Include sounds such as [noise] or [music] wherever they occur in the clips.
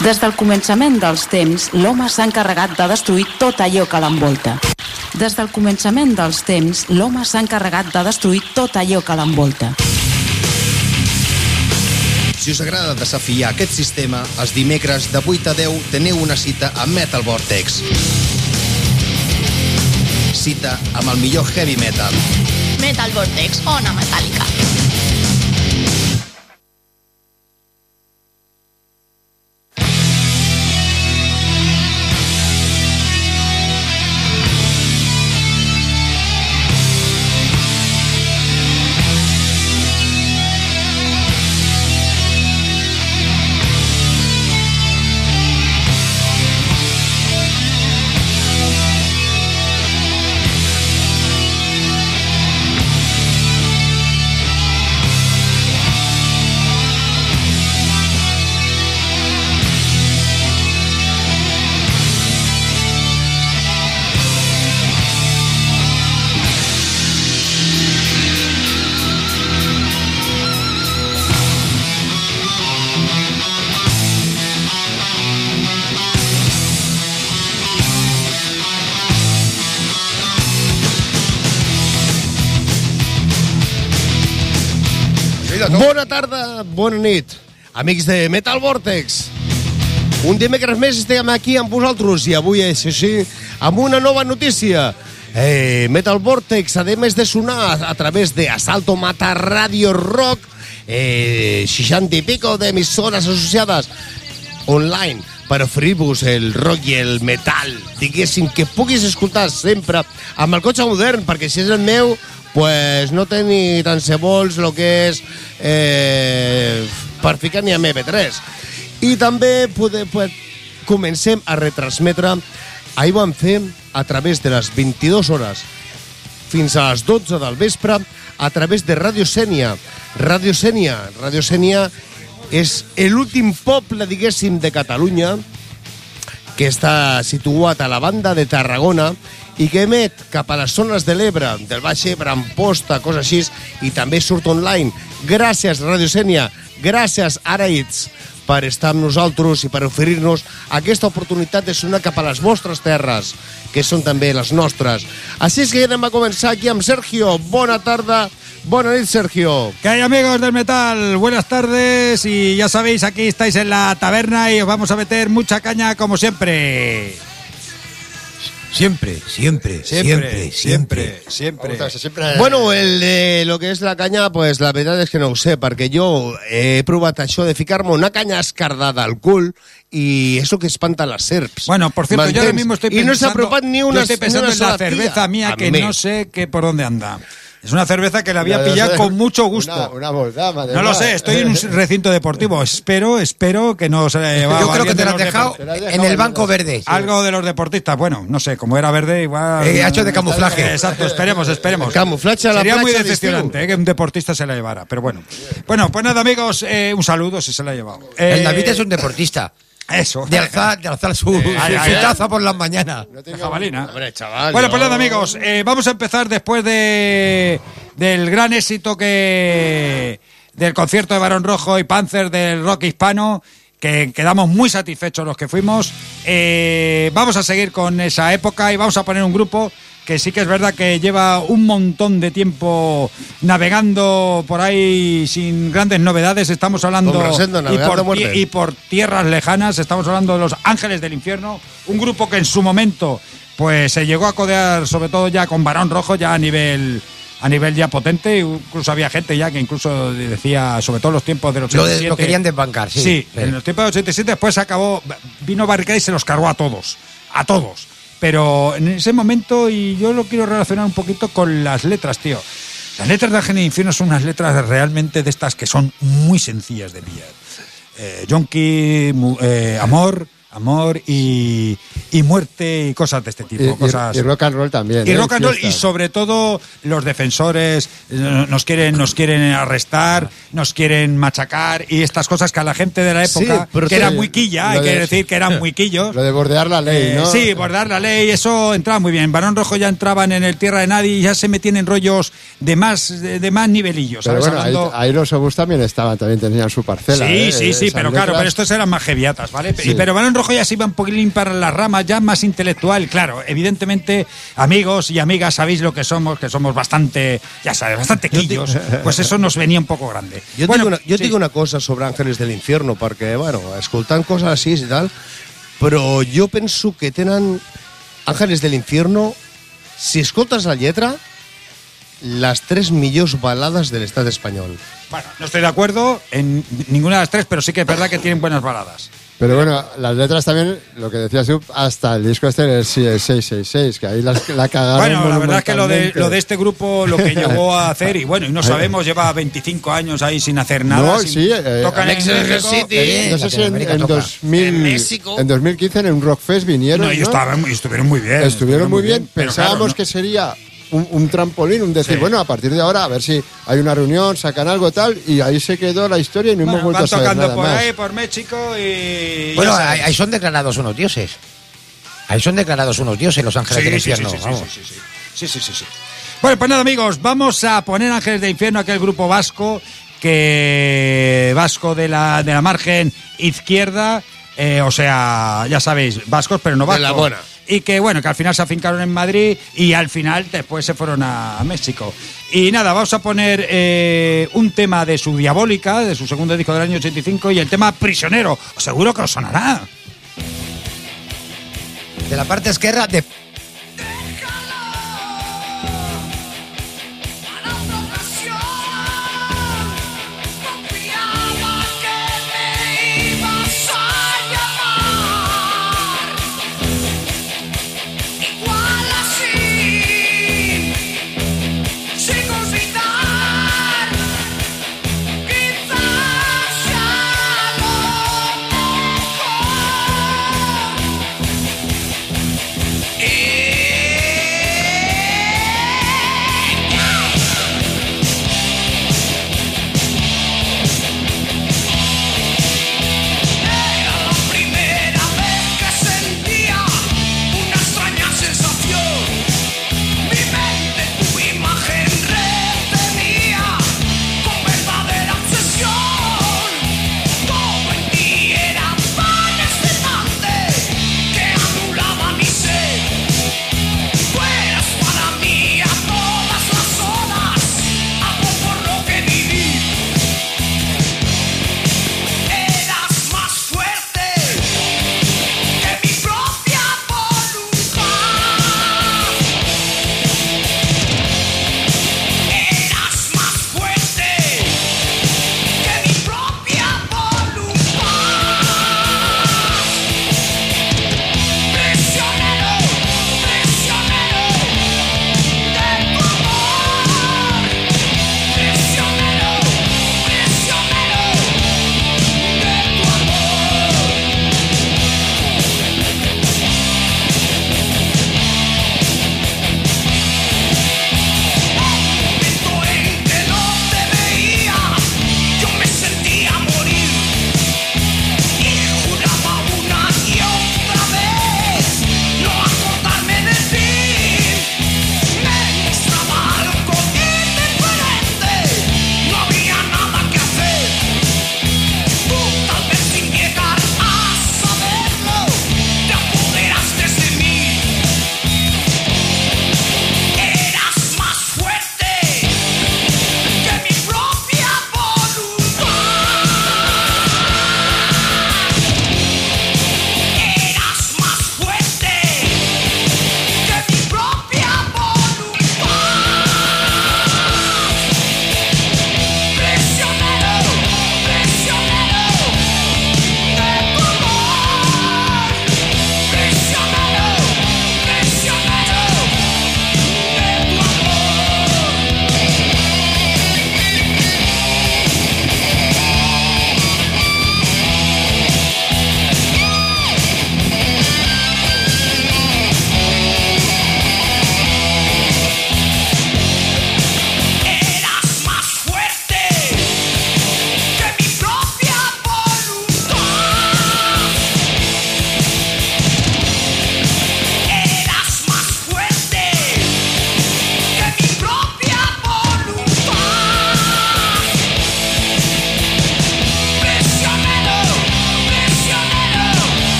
Des del començament dels temps, l'home s'ha encarregat de destruir tot allò que l'envolta. Des del començament dels temps, l'home s'ha encarregat de destruir tot allò que l'envolta. Si us agrada desafiar aquest sistema, els dimecres de 8 a 10 teniu una cita a Metal Vortex. Cita amb el millor heavy metal. Metal Vortex, ona metàl·lica. Bona nit, amics de Metal Vortex. Un dimecres més estem aquí amb vosaltres i avui és així amb una nova notícia. Eh, Metal Vortex, a més de sonar a, través de Asalto Mata Radio Rock, eh, 60 i pico d'emissores associades online per oferir-vos el rock i el metal, diguéssim, que puguis escoltar sempre amb el cotxe modern, perquè si és el meu, pues no té ni tan se vols el que és eh, per ficar ni a MP3. I també pode, pues, comencem a retransmetre, ahir vam fer a través de les 22 hores fins a les 12 del vespre a través de Radio Sènia. Radio Sènia, Radio Sènia és l'últim poble, diguéssim, de Catalunya que està situat a la banda de Tarragona i que emet cap a les zones de l'Ebre, del Baix Ebre, Amposta, coses així, i també surt online. Gràcies, Radio Sènia, gràcies, Araïts, per estar amb nosaltres i per oferir-nos aquesta oportunitat de sonar cap a les vostres terres, que són també les nostres. Així és que ja anem a començar aquí amb Sergio. Bona tarda, bona nit, Sergio. ¿Qué hay amigos del metal? Buenas tardes y ya sabéis, aquí estáis en la taberna y os vamos a meter mucha caña como siempre. Siempre, siempre, siempre, siempre. siempre. Bueno, el de lo que és la canya, pues la veritat és que no ho sé, perquè jo he provat això de ficar-me una canya escardada al cul és el que espanta les serps. Bueno, por cierto, yo ahora mismo estoy pensando, no s'ha apropat ni yo una, estoy ni pensando una en la cerveza tía. mía que no sé qué por dónde anda. Es una cerveza que la había pillado con mucho Una, gusto. una No lo sé, estoy en un [laughs] recinto deportivo. Espero, espero que no se la haya llevado Yo creo que te lo has dejado en el banco verde. Algo de los deportistas, bueno, no sé, como era verde, igual. Eh, ha hecho de camuflaje. Exacto, esperemos, esperemos. Camuflaje a la Sería muy decepcionante eh, que un deportista se la llevara, pero bueno. Bueno, pues nada, amigos, eh, un saludo si se la ha llevado. Eh, El David es un deportista. Eso. De alzar, de alzar su, su, ay, su ay. taza por las mañanas. La jabalina. Hombre, chaval. Bueno, pues nada, amigos, eh, vamos a empezar después de del gran éxito que del concierto de Barón Rojo y Panzer del rock hispano, que quedamos muy satisfechos los que fuimos. Eh, vamos a seguir con esa época y vamos a poner un grupo que sí que es verdad que lleva un montón de tiempo navegando por ahí sin grandes novedades. Estamos hablando Rosendo, y, por, y tierras lejanas. Estamos hablando de los Ángeles del Infierno, un grupo que en su momento pues se llegó a codear sobre todo ya con Barón Rojo ya a nivel a nivel ya potente, incluso había gente ya que incluso decía, sobre todo en los tiempos de los Lo, 87, de- lo querían desbancar, sí. Sí, en los tiempos de 87 después se acabó, vino Barricada y se los cargó a todos, a todos. Pero en ese momento, y yo lo quiero relacionar un poquito con las letras, tío. Las letras de Ángel y Infierno son unas letras realmente de estas que son muy sencillas de pillar. Eh, yonki, eh, amor, amor y, y muerte y cosas de este tipo. Y, cosas... y rock and roll también. Y ¿eh? rock and roll, y sobre todo los defensores eh, nos quieren, nos quieren arrestar, nos quieren machacar y estas cosas que a la gente de la época, que sí, eran muy quilla, hay que de- decir que eran muy quillos. [laughs] Lo de bordear la ley, Eh, ¿no? Sí, bordar la ley, eso entraba muy bien. Barón Rojo ya entraban en el Tierra de Nadie y ya se metían en rollos de más, de, de más nivelillos. Pero ¿sabes? bueno, ahí, Hablando- ahí los obús también estaban, también tenían su parcela. Sí, ¿eh? sí, sí, pero claro, pero estos eran más geviatas, ¿vale? Sí. Pero Barón Rojo ya se iba un poquitín para las ramas, ya más intelectual, claro. Evidentemente, amigos y amigas, sabéis lo que somos, que somos bastante, ya sabes, bastante quillos. Pues eso nos venía un poco grande. Jo, Bueno, dic una, jo sí. dic una cosa sobre Àngeles de l'Infierno, perquè, bueno, escoltant coses així i tal, però jo penso que tenen Àngeles de l'Infierno, si escoltes la lletra, les tres millors balades de l'estat espanyol. Bueno, no estoy de acuerdo en ninguna de las tres, pero sí que es verdad que tienen buenas baladas. Pero bueno, las letras también, lo que decías tú, hasta el disco este del 666, que ahí las, la cagaron. Bueno, la verdad es que lo de, lo de este grupo, lo que llegó a hacer, y bueno, y no [laughs] sabemos, lleva 25 años ahí sin hacer nada. No, sin- sí, eh, tocan en Exeter México. City. Eh, no sé si en, en toca. 2000, En México. en 2015 en un Rockfest vinieron. No, y ¿no? estaban- y estuvieron muy bien. Estuvieron muy bien. Pensábamos claro, ¿no? que sería un, un trampolín, un decir, Sí. bueno, a partir de ahora, a ver si hay una reunión, sacan algo tal, y ahí se quedó la historia y no hemos vuelto a saber tocando nada por más. ahí, por México y. Bueno, ahí ahí son declarados unos dioses. Ahí son declarados unos dioses los ángeles del Sí, sí, infierno. sí, sí, vamos. sí, sí, sí. Sí, sí, sí, sí. Bueno, pues nada, amigos, vamos a poner Ángeles de Infierno, aquel grupo vasco, que vasco de la, de la margen izquierda, eh, o sea, ya sabéis, vascos, pero no De vascos. la buena. Y que, bueno, que al final se afincaron en Madrid y al final después se fueron a, México. Y nada, vamos a poner eh, un tema de su Diabólica, de su segundo disco del año 85, y el tema Prisionero. Seguro que os sonará. De la parte izquierda de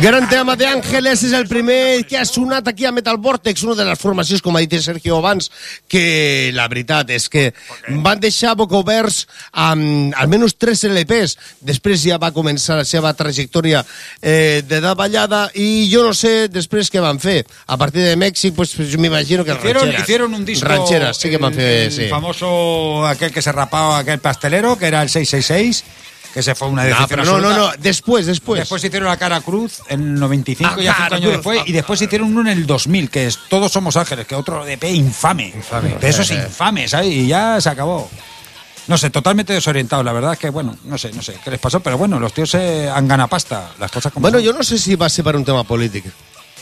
Gran tema de Ángeles és el primer que ha sonat aquí a Metal Vortex, una de les formacions, com ha dit el Sergio abans, que la veritat és que van deixar boca oberts amb almenys tres LPs. Després ja va començar la seva trajectòria eh, de davallada i jo no sé després què van fer. A partir de Mèxic, pues, pues m'imagino que Hicieron, rancheras. hicieron un disco. Rancheras, sí que van fer, el sí. famoso, aquel que se rapaba, aquel pastelero, que era el 666, que se fue una No, decisión no, no, absoluta. no, después, después. Después hicieron la cara cruz en el 95, Ah, ya cinco años Cruz. después, y después hicieron uno en el 2000, que es Todos Somos Ángeles, que otro EP infame. De eso es infame, ¿sabes? Y ya se acabó. No sé, totalmente desorientado. La verdad es que, bueno, no sé, no sé qué les pasó, pero bueno, los tíos se han ganado pasta. Las cosas como Bueno, son. jo no sé si va ser per un tema polític.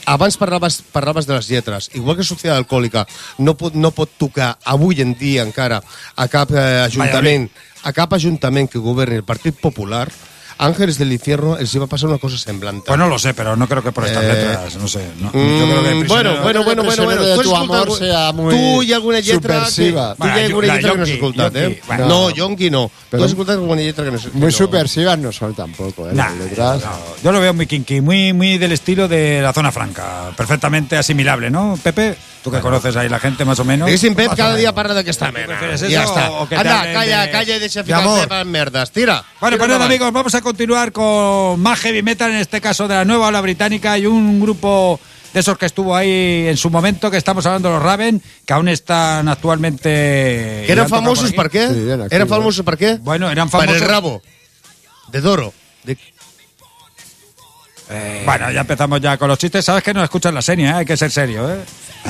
Abans parlaves, parlaves de les lletres. Igual que Societat Alcohòlica no pot, no pot tocar avui en dia encara a cap eh, ajuntament, a cap ajuntament que governi el Partit Popular, Ángeles del Infierno els hi va passar una cosa semblant. Pues no lo sé, pero no creo que por estas Eh, letras, no sé. no. Mm, Yo creo que bueno, bueno, bueno, bueno, bueno. de Tu amor sea muy Tu hi ha alguna lletra que... subversiva. Tu hi ha Bueno, alguna la lletra que no has Yonki, escoltat, eh? Bueno. No, Yonki no. Pero- tu has escoltat alguna lletra que no Muy no- subversivas no son tampoco, ¿eh? Nah, letras. no, yo lo veo muy kinky, muy, muy del estilo de la zona franca. Perfectamente asimilable, ¿no, Pepe? Tú que conoces ahí la gente más o menos. Pep Más o cada menos. parla d'aquesta mena. prefieres Ja eso està. o que te Anda, calla, de- calla de amor? Pep en merdes. Tira. Bueno, Tira pues nada, amigos, vamos a continuar con más heavy metal, en este caso de la nueva ola británica y un grupo de esos que estuvo ahí en su momento, que estamos hablando de los Raven, que aún están actualmente... Que y por famosos per què? Sí, activo. eren famosos per què? Bueno, eran famosos... el rabo. De Doro. De... Bueno, ya empezamos ya con los chistes. Sabes que no escuchas la seña, ¿eh? hay que ser serio, ¿eh?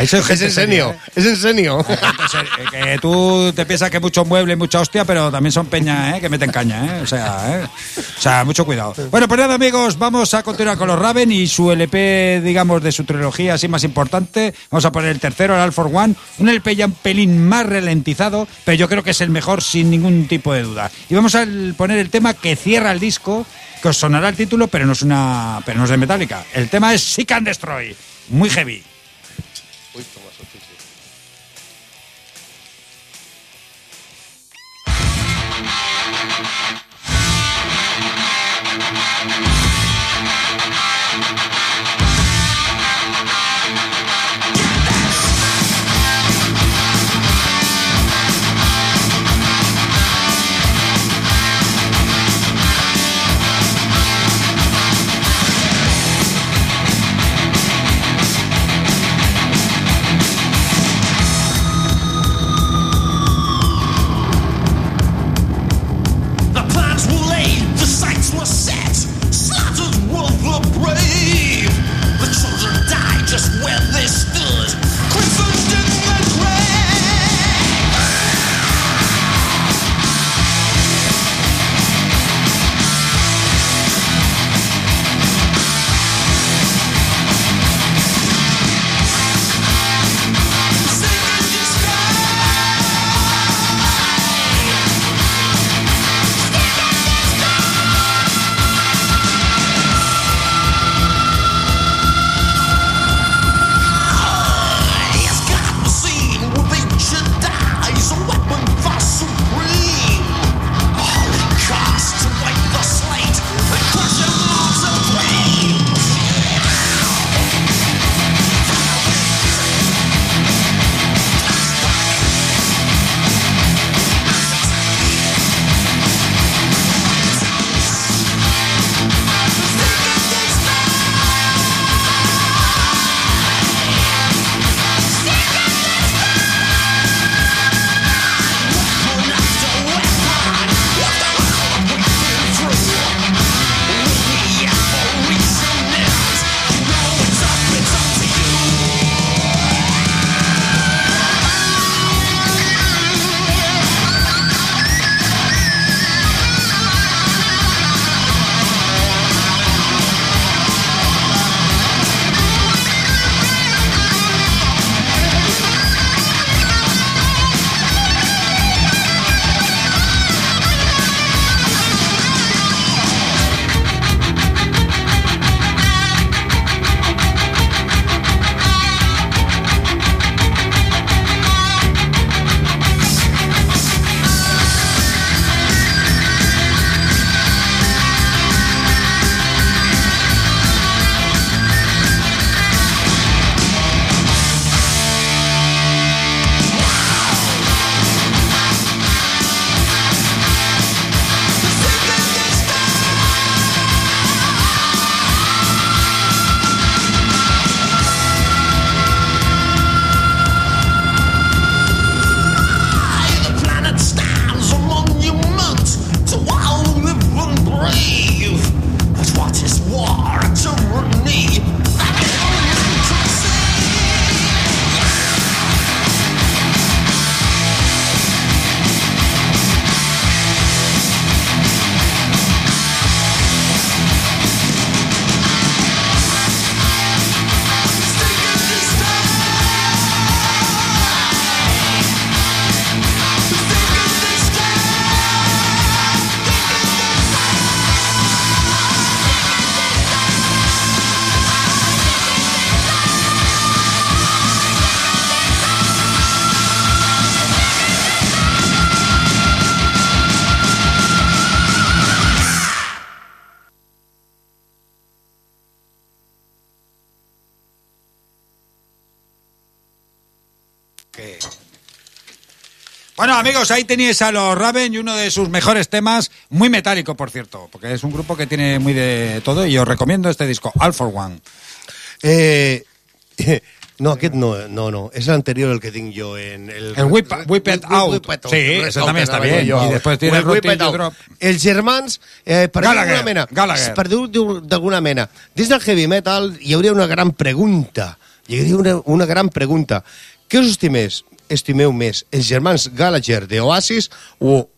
Soy Es en serio. ¿eh? Es en serio. Eh, Que tú te piensas que mucho mueble y mucha hostia, pero también son peña, ¿eh? Que meten caña, ¿eh? O sea, ¿eh? O sea, mucho cuidado. Bueno, pues nada, amigos, vamos a continuar con los Raven y su LP, digamos, de su trilogía así más importante. Vamos a poner el tercero, el All for One. Un LP ya un pelín más ralentizado, pero yo creo que es el mejor sin ningún tipo de duda. Y vamos a poner el tema que cierra el disco, que os sonará el título, pero no es una, pero no es de Metallica. El tema es Seek and Destroy. Muy heavy. Amigos, ahí tenéis a los Raven y uno de sus mejores temas, muy metálico, por cierto, porque es un grupo que tiene muy de todo y os recomiendo este disco, All for One. Eh, [laughs] no, aquest no, no, no. És l'anterior el que tinc jo en el... El Whip, Whip It Out. Whip It Out. Sí, ese también está bien. Jo. Y después tiene Whip- Whip It Out. Drop. Els germans, eh, per Gallagher, d'alguna mena, Gallagher. per dir d'alguna mena, dins del heavy metal hi hauria una gran pregunta. Hi hauria una, una gran pregunta. Què us estimés, estimeu més, els germans Gallagher de Oasis o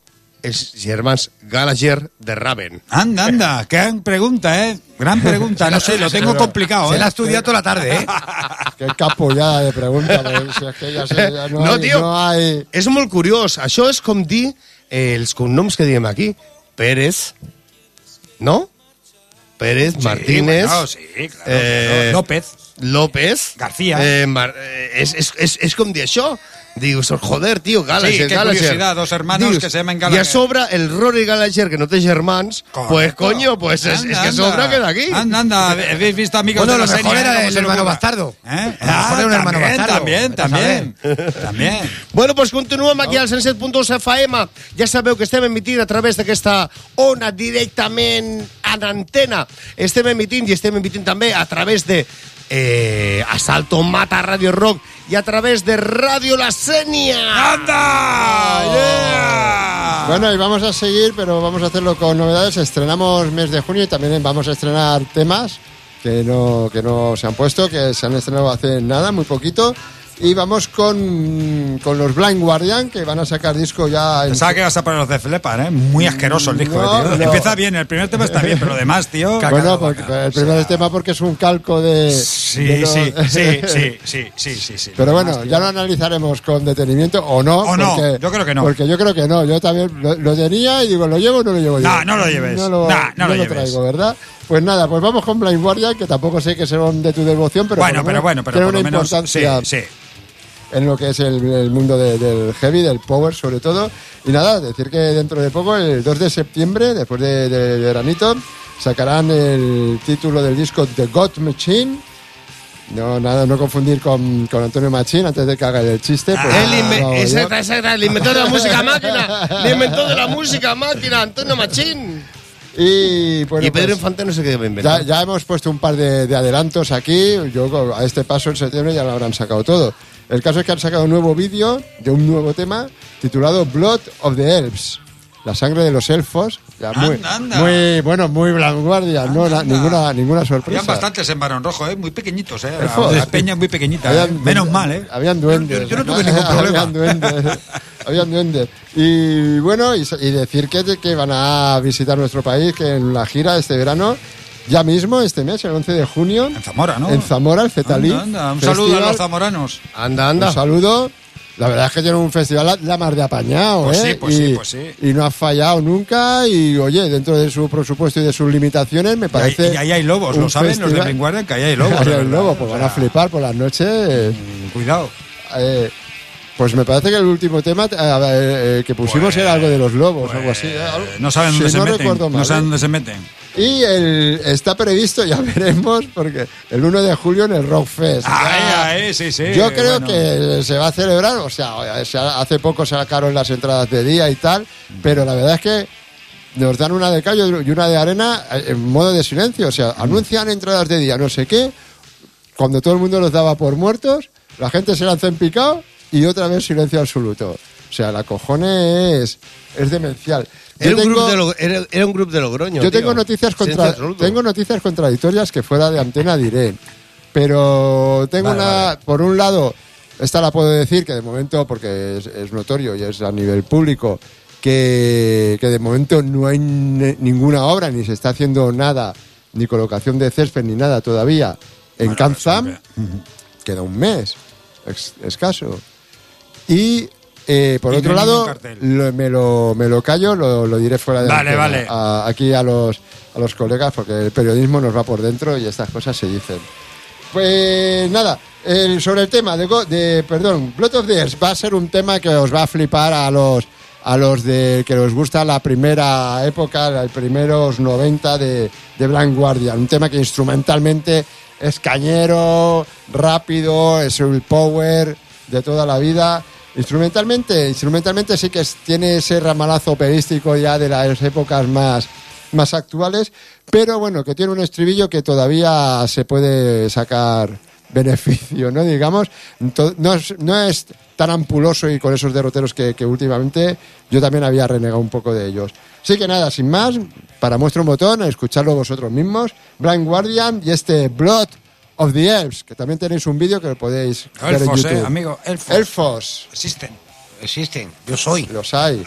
els germans Gallagher de Raven? Anda, anda, [laughs] gran pregunta, ¿eh? Gran pregunta, no sé, lo tengo complicado, Se ¿eh? la ha estudiado toda la tarde, ¿eh? [laughs] Qué capullada de pregunta. si es que ya, sé, ya no, No, hay, tio. no hay... És molt curiós. Això és com dir eh, els cognoms que diem aquí. Pérez, no? Pérez, Sí, Martínez, bueno, sí, claro, eh. López. López, García. Eh, Mar- eh, és, és, és, és com dir això. Dius, joder, tio, Gallagher, Sí, qué Gallagher. curiosidad, dos hermanos que se llaman Gallagher. I a sobre, el Rory Gallagher, que no té germans, Correcto. pues coño, pues es, Anda, es que anda. sobra queda aquí. Anda, anda, ¿habéis visto amigos Bueno, de la lo mejor serie, era eh? ¿Cómo el hermano bastardo. ¿Eh? A lo mejor era un hermano también, bastardo. También, a también, también. Bueno, doncs continuem aquí al 107.2 FM. Ja sabeu que estem emitint a través d'aquesta ona directament en antena. Estem emitint i estem emitint també a través de eh, Asalto Mata Radio Rock i a través de Radio La Senia. ¡Anda! ¡Yeah! Bueno, y vamos a seguir, pero vamos a hacerlo con novedades. Estrenamos mes de junio y también vamos a estrenar temas que no, que no se han puesto, que se han estrenado hace nada, muy poquito. Y vamos con, con los Blind Guardian, que van a sacar disco ya en... Pensaba que ibas a poner los de Flepar, ¿eh? Muy asqueroso el disco, No, eh, tío. no. Empieza bien, el primer tema está bien, pero lo demás, tío. Bueno, porque el primer tema porque es un calco de... Sí, de los- sí, sí, [laughs] sí, sí, sí, sí, sí. Pero bueno, demás, ya lo analizaremos con detenimiento o no. O no, porque- yo creo que no. Porque yo creo que no. Yo también lo, lo tenía y digo, ¿lo llevo o no lo llevo yo? No, no lo lleves. No lo, Nah, no lo lleves. traigo, ¿verdad? Pues nada, pues vamos con Blind Guardian, que tampoco sé que serán de tu devoción, pero Bueno, pero bueno, pero tiene por lo menos. Sí, sí. En lo que es el, el mundo de- del heavy, del power sobre todo. Y nada, decir que dentro de poco, el 2 de septiembre, después de, de veranito, sacarán el título del disco The God Machine. No, nada, no confundir con, con Antonio Machín antes de que haga el chiste. pues, El, inve- lo hago yo. exacte, exacte, l'inventor de la música máquina. L'inventor de la música máquina, Antonio Machín. Y, bueno, y Pedro pues, Infante no sé qué va a ya, inventar. ya hemos puesto un par de, de adelantos aquí. Yo a este paso en septiembre ya lo habrán sacado todo. El caso es que han sacado un nuevo vídeo de un nuevo tema titulado Blood of the Elves. La sangre de los elfos. Ya muy, Anda, muy, bueno, muy vanguardia. No, ninguna, ninguna sorpresa. Habían bastantes en Barón Rojo, ¿eh? Muy pequeñitos, ¿eh? Elfos. La peña muy pequeñita. ¿eh? Menos mal, ¿eh? Habían duendes. Yo, yo no tuve [laughs] ningún problema. Habían duendes. [laughs] Habían duendes. Y bueno, y, y decir que, que van a visitar nuestro país, que en la gira este verano, ya mismo, este mes, el 11 de junio, En Zamora, ¿no? en Zamora, el Cetalí. Anda, anda. Un saludo a los zamoranos. Anda, Un anda. saludo. La verdad es que tiene un festival la, mar de apañado, Pues ¿eh? sí, pues y, sí, pues sí. y no ha fallado nunca. Y oye, dentro de su presupuesto y de sus limitaciones, me Y ahí, parece. y ahí hay lobos, ¿lo saben los de? Que ahí hay lobos. [laughs] Ahí hay verdad, lobo, ¿eh? pues O van a flipar por las noches. Cuidado. Eh, pues me parece que el último tema eh, eh, que pusimos era algo de los lobos, algo así. eh, algo- Pues, No saben dónde si se no meten. mal, no saben ¿eh? dónde se meten. Y el, está previsto, [laughs] ya veremos, porque el 1 de julio en el Rockfest. Ahí, Ya- ahí, sí, sí. Yo creo bueno. que se va a celebrar, o sea, se ha- hace poco sacaron las entradas de día y tal, pero la verdad es que nos dan una de callo y una de arena eh, en modo de silencio, o sea, anuncian entradas de día, no sé qué, cuando todo el mundo los daba por muertos, la gente se lanza en picado y otra vez silencio absoluto. O sea, la cojones es, es demencial. Yo Era un, tengo- grup de Lo- era, era un grup de Logroño, yo tío. tengo noticias contra, tengo noticias contradictorias que fuera de antena diré. Pero tengo Vale, una, vale. por un lado, esta la puedo decir que de momento, porque es, es notorio y es a nivel público, que, que de momento no hay ninguna obra, ni se está haciendo nada, ni colocación de césped, ni nada todavía en Kanzam. Queda un mes, ex- escaso. Y eh, por Y otro lado, lo- me, lo, me lo callo, lo, lo diré fuera de Vale, antena, vale. a- aquí a los, a los colegas, porque el periodismo nos va por dentro y estas cosas se dicen. Pues nada, el- sobre el tema de, de, perdón, Blood of the Earth va a ser un tema que os va a flipar a los a los de que os gusta la primera época, los primeros 90 de, de Blind Guardian. Un tema que instrumentalmente es cañero, rápido, es el power de toda la vida Instrumentalmente, instrumentalmente sí que tiene ese ramalazo operístico ya de las épocas más, más actuales, pero bueno, que tiene un estribillo que todavía se puede sacar beneficio, ¿no? Digamos, no es, no es tan ampuloso y con esos derroteros que, que últimamente yo también había renegado un poco de ellos. Así que nada, sin más, para muestra un botón, escucharlo vosotros mismos, Blind Guardian y este Blood of the Elves, que también tenéis un vídeo que lo podéis ver en Elfos, YouTube. eh, amigo, elfos. Elfos, Existen. Existen. Yo soy. los hay.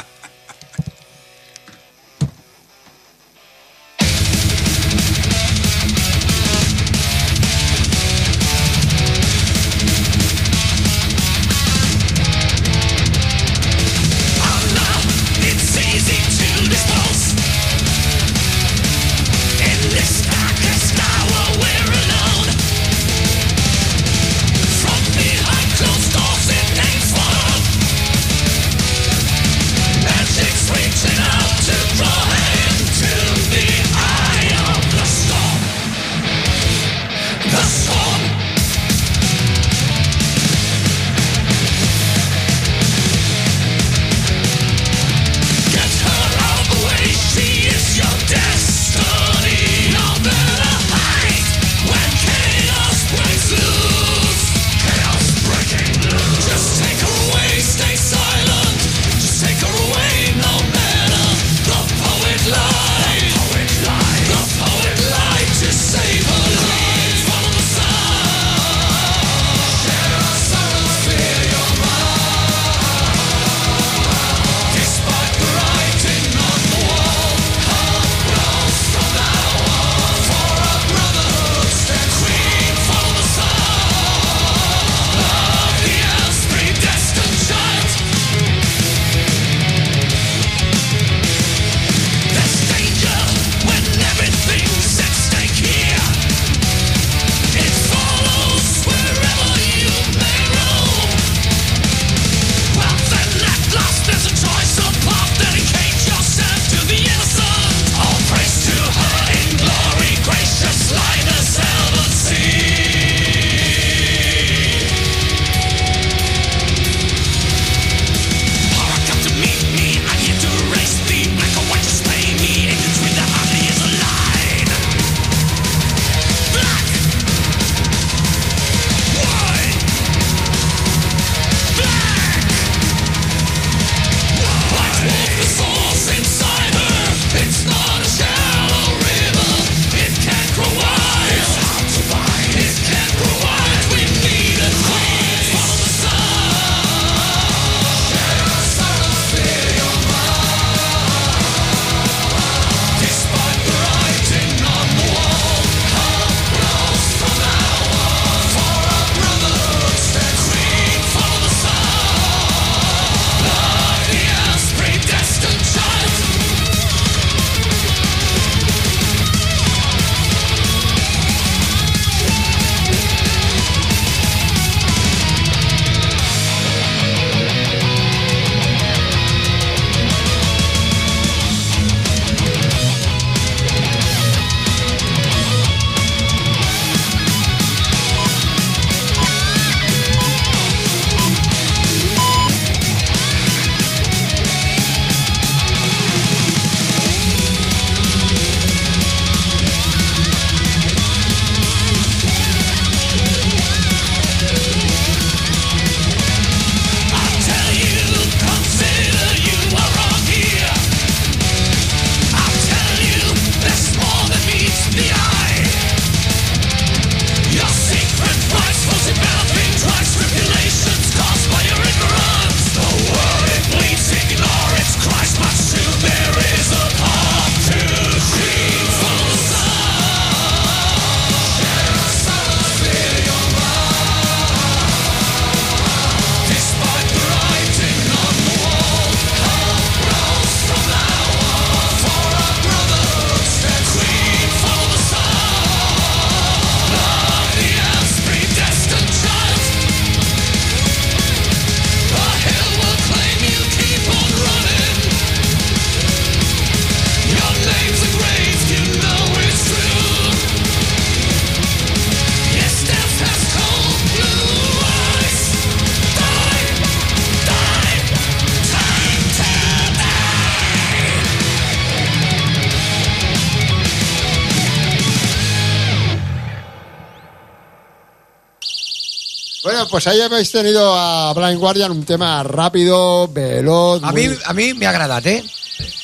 Pues ahí habéis tenido a Blind Guardian, un tema rápido, veloz. A muy- mi, a mi m'ha agradat, eh?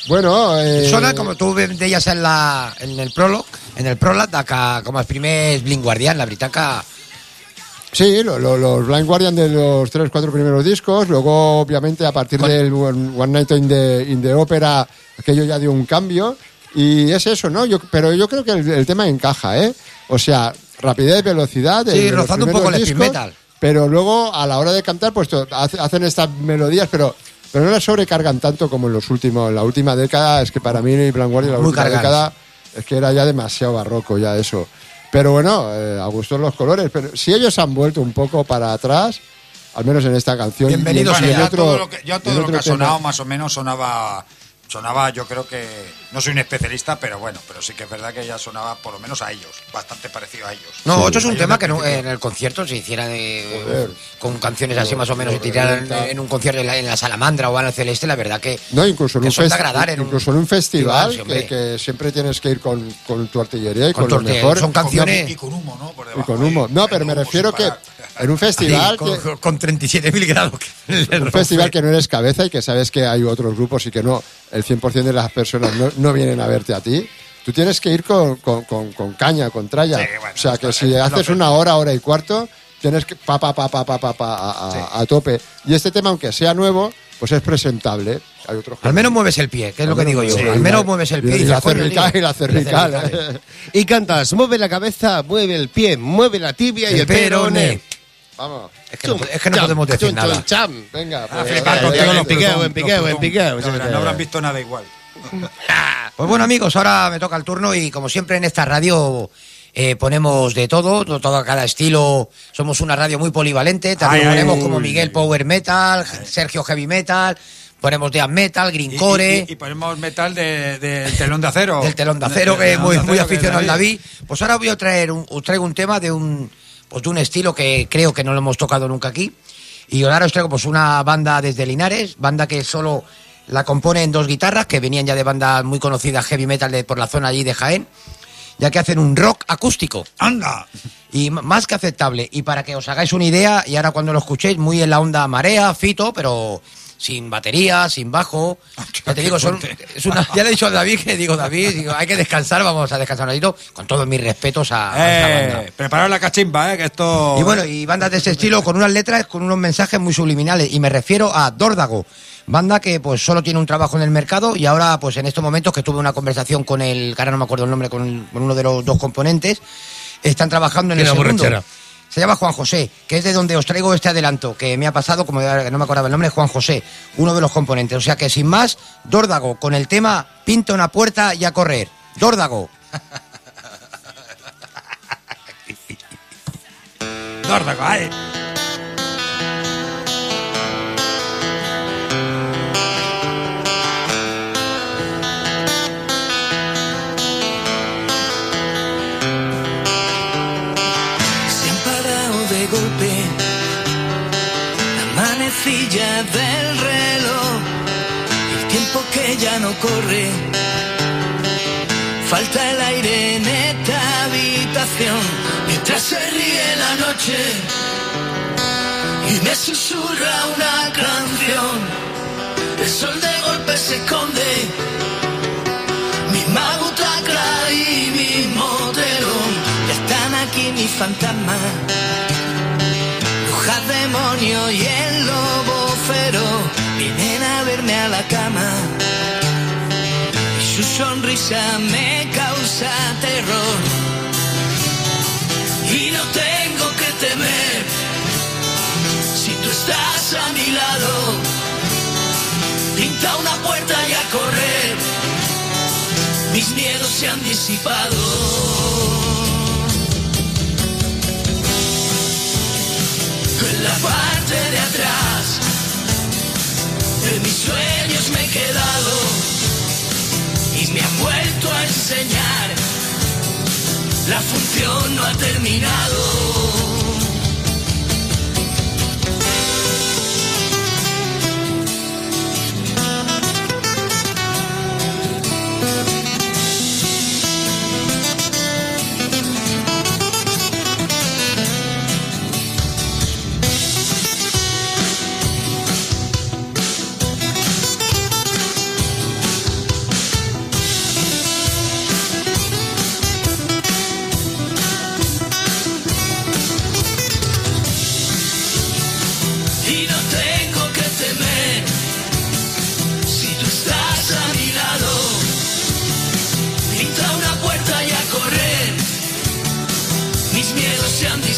Bueno, eh, Sona, com tu bé deies en, la, en el pròleg, en el pròleg, de que com els primers Blink Guardian, la que... Sí, lo- lo- los Blind Guardian de los tres, cuatro primeros discos. Luego, obviamente, a partir Con- del One, One Night in the, in the Opera, aquello ya dio un cambio. Y es eso, ¿no? Yo, pero yo creo que el, el tema encaja, ¿eh? O sea, rapidez, velocidad. Sí, rozando un poco el speed metal. Pero luego, a la hora de cantar, pues hacen estas melodías, pero, pero no las sobrecargan tanto como en los últimos, en la última década. Es que para mí, Blind Guardian, la Muy última cargadas. década, es que era ya demasiado barroco, ya eso. Pero bueno, eh, a gusto los colores. Pero si ellos han vuelto un poco para atrás, al menos en esta canción. Bienvenidos y en- y en ya otro- todo lo que, ya y todo lo que ha tema. sonado más o menos sonaba sonaba yo creo que no soy un especialista pero bueno pero sí que es verdad que ya sonaba por lo menos a ellos bastante parecido a ellos No, Sí. esto es un tema que no- en el concierto se hiciera de- Joder. con canciones así más o menos y tiraran en un concierto en la, en la Salamandra o en el Celeste, la verdad que... No, incluso en, que un festi- agradar en un incluso en un festival, festival, que, que siempre tienes que ir con, con tu artillería y Con con, tu lo mejor. Son canciones- y con humo no por Y debajo con humo. No, pero me refiero que en un [laughs] festival, con, que- con 37.000 grados. [laughs] un festival que no eres cabeza y que sabes que hay otros grupos y que no, el 100% de las personas no, no vienen a verte a ti. Tú tienes que ir con, con- con- con caña, con tralla. Sí, bueno, o sea, que si haces una hora, hora y cuarto, tienes que pa, pa, pa, pa, pa, pa, pa, a, a- a tope. Y este tema, aunque sea nuevo, pues es presentable. Hay otros Al menos mueves el pie, que es lo que digo yo. Sí, Al y menos la- mueves el y- pie. y dices, la "Coño, cervical, tío". y la cervical. cervical. Y cantas, mueve la cabeza, mueve el pie, mueve la tibia y El el perone. perone. Vamos. Es que no, es que no podemos decir Chum, nada. chum, cham. Venga, pues, flipar eh, contigo eh, los piqueo, plutón, en piqueo, los en piqueo, sí, no habrán visto nada igual Pues bueno, amigos, ahora me toca el turno y como siempre en esta radio eh, ponemos de todo, de todo a cada estilo. Somos una radio muy polivalente. También Ay, ponemos como Miguel Power Metal, Sergio Heavy Metal, ponemos Death Metal, y, Greencore. y- y ponemos metal de- del telón de acero del telón de acero, que es muy, de muy aficionado al David. David. Pues ahora voy a traer un, os traigo un tema de un, pues de un estilo que creo que no lo hemos tocado nunca aquí. Y ahora os traigo pues una banda desde Linares, banda que solo la componen dos guitarras, que venían ya de bandas muy conocidas heavy metal de, por la zona allí de Jaén, ya que hacen un rock acústico anda y más que aceptable. Y para que os hagáis una idea, y ahora cuando lo escuchéis, muy en la onda marea, fito, pero sin batería, sin bajo. Ya te digo, son, es una, ya le he dicho a David que digo, David, digo, hay que descansar, vamos a descansar un ratito, con todos mis respetos a, a esta banda. eh, preparad la cachimba eh que esto Y bueno, y bandas de este estilo con unas letras, con unos mensajes muy subliminales. Y me refiero a Dórdago, banda que pues solo tiene un trabajo en el mercado y ahora pues en estos momentos que tuve una conversación con el, que ahora no me acuerdo el nombre, con, con uno de los dos componentes, están trabajando en el segundo. borrachera. Se llama Juan José, que es de donde os traigo este adelanto, que me ha pasado, como no me acordaba el nombre, Juan José, uno de los componentes. O sea que sin más, Dórdago, con el tema Pinta una puerta y a correr. Dórdago. Dórdago, ay. Manecilla del reloj, el tiempo que ya no corre. Falta el aire en esta habitación, mientras se ríe la noche y me susurra una canción. El sol de golpe se esconde, mi magutacla y mi motelón. Ya están aquí mis fantasmas, brujas, demonios y el lobo feroz. Vienen a verme a la cama y su sonrisa me causa terror. Y no tengo que temer si tú estás a mi lado. Pinta una puerta y a correr. Mis miedos se han disipado. La parte de atrás de mis sueños me he quedado y me han vuelto a enseñar. La función no ha terminado.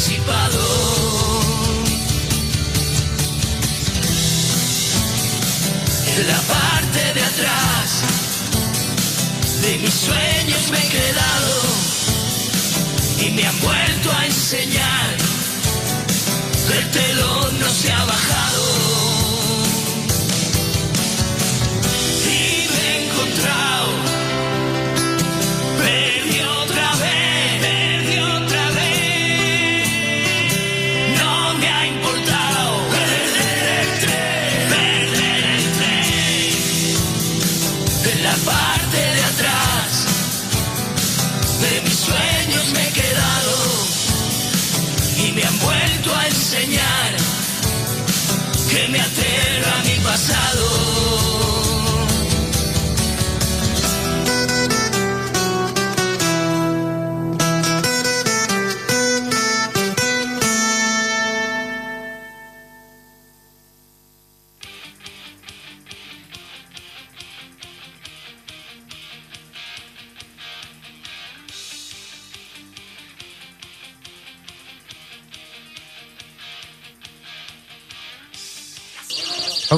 En la parte de atrás de mis sueños me he quedado y me han vuelto a enseñar que el telón no se ha bajado.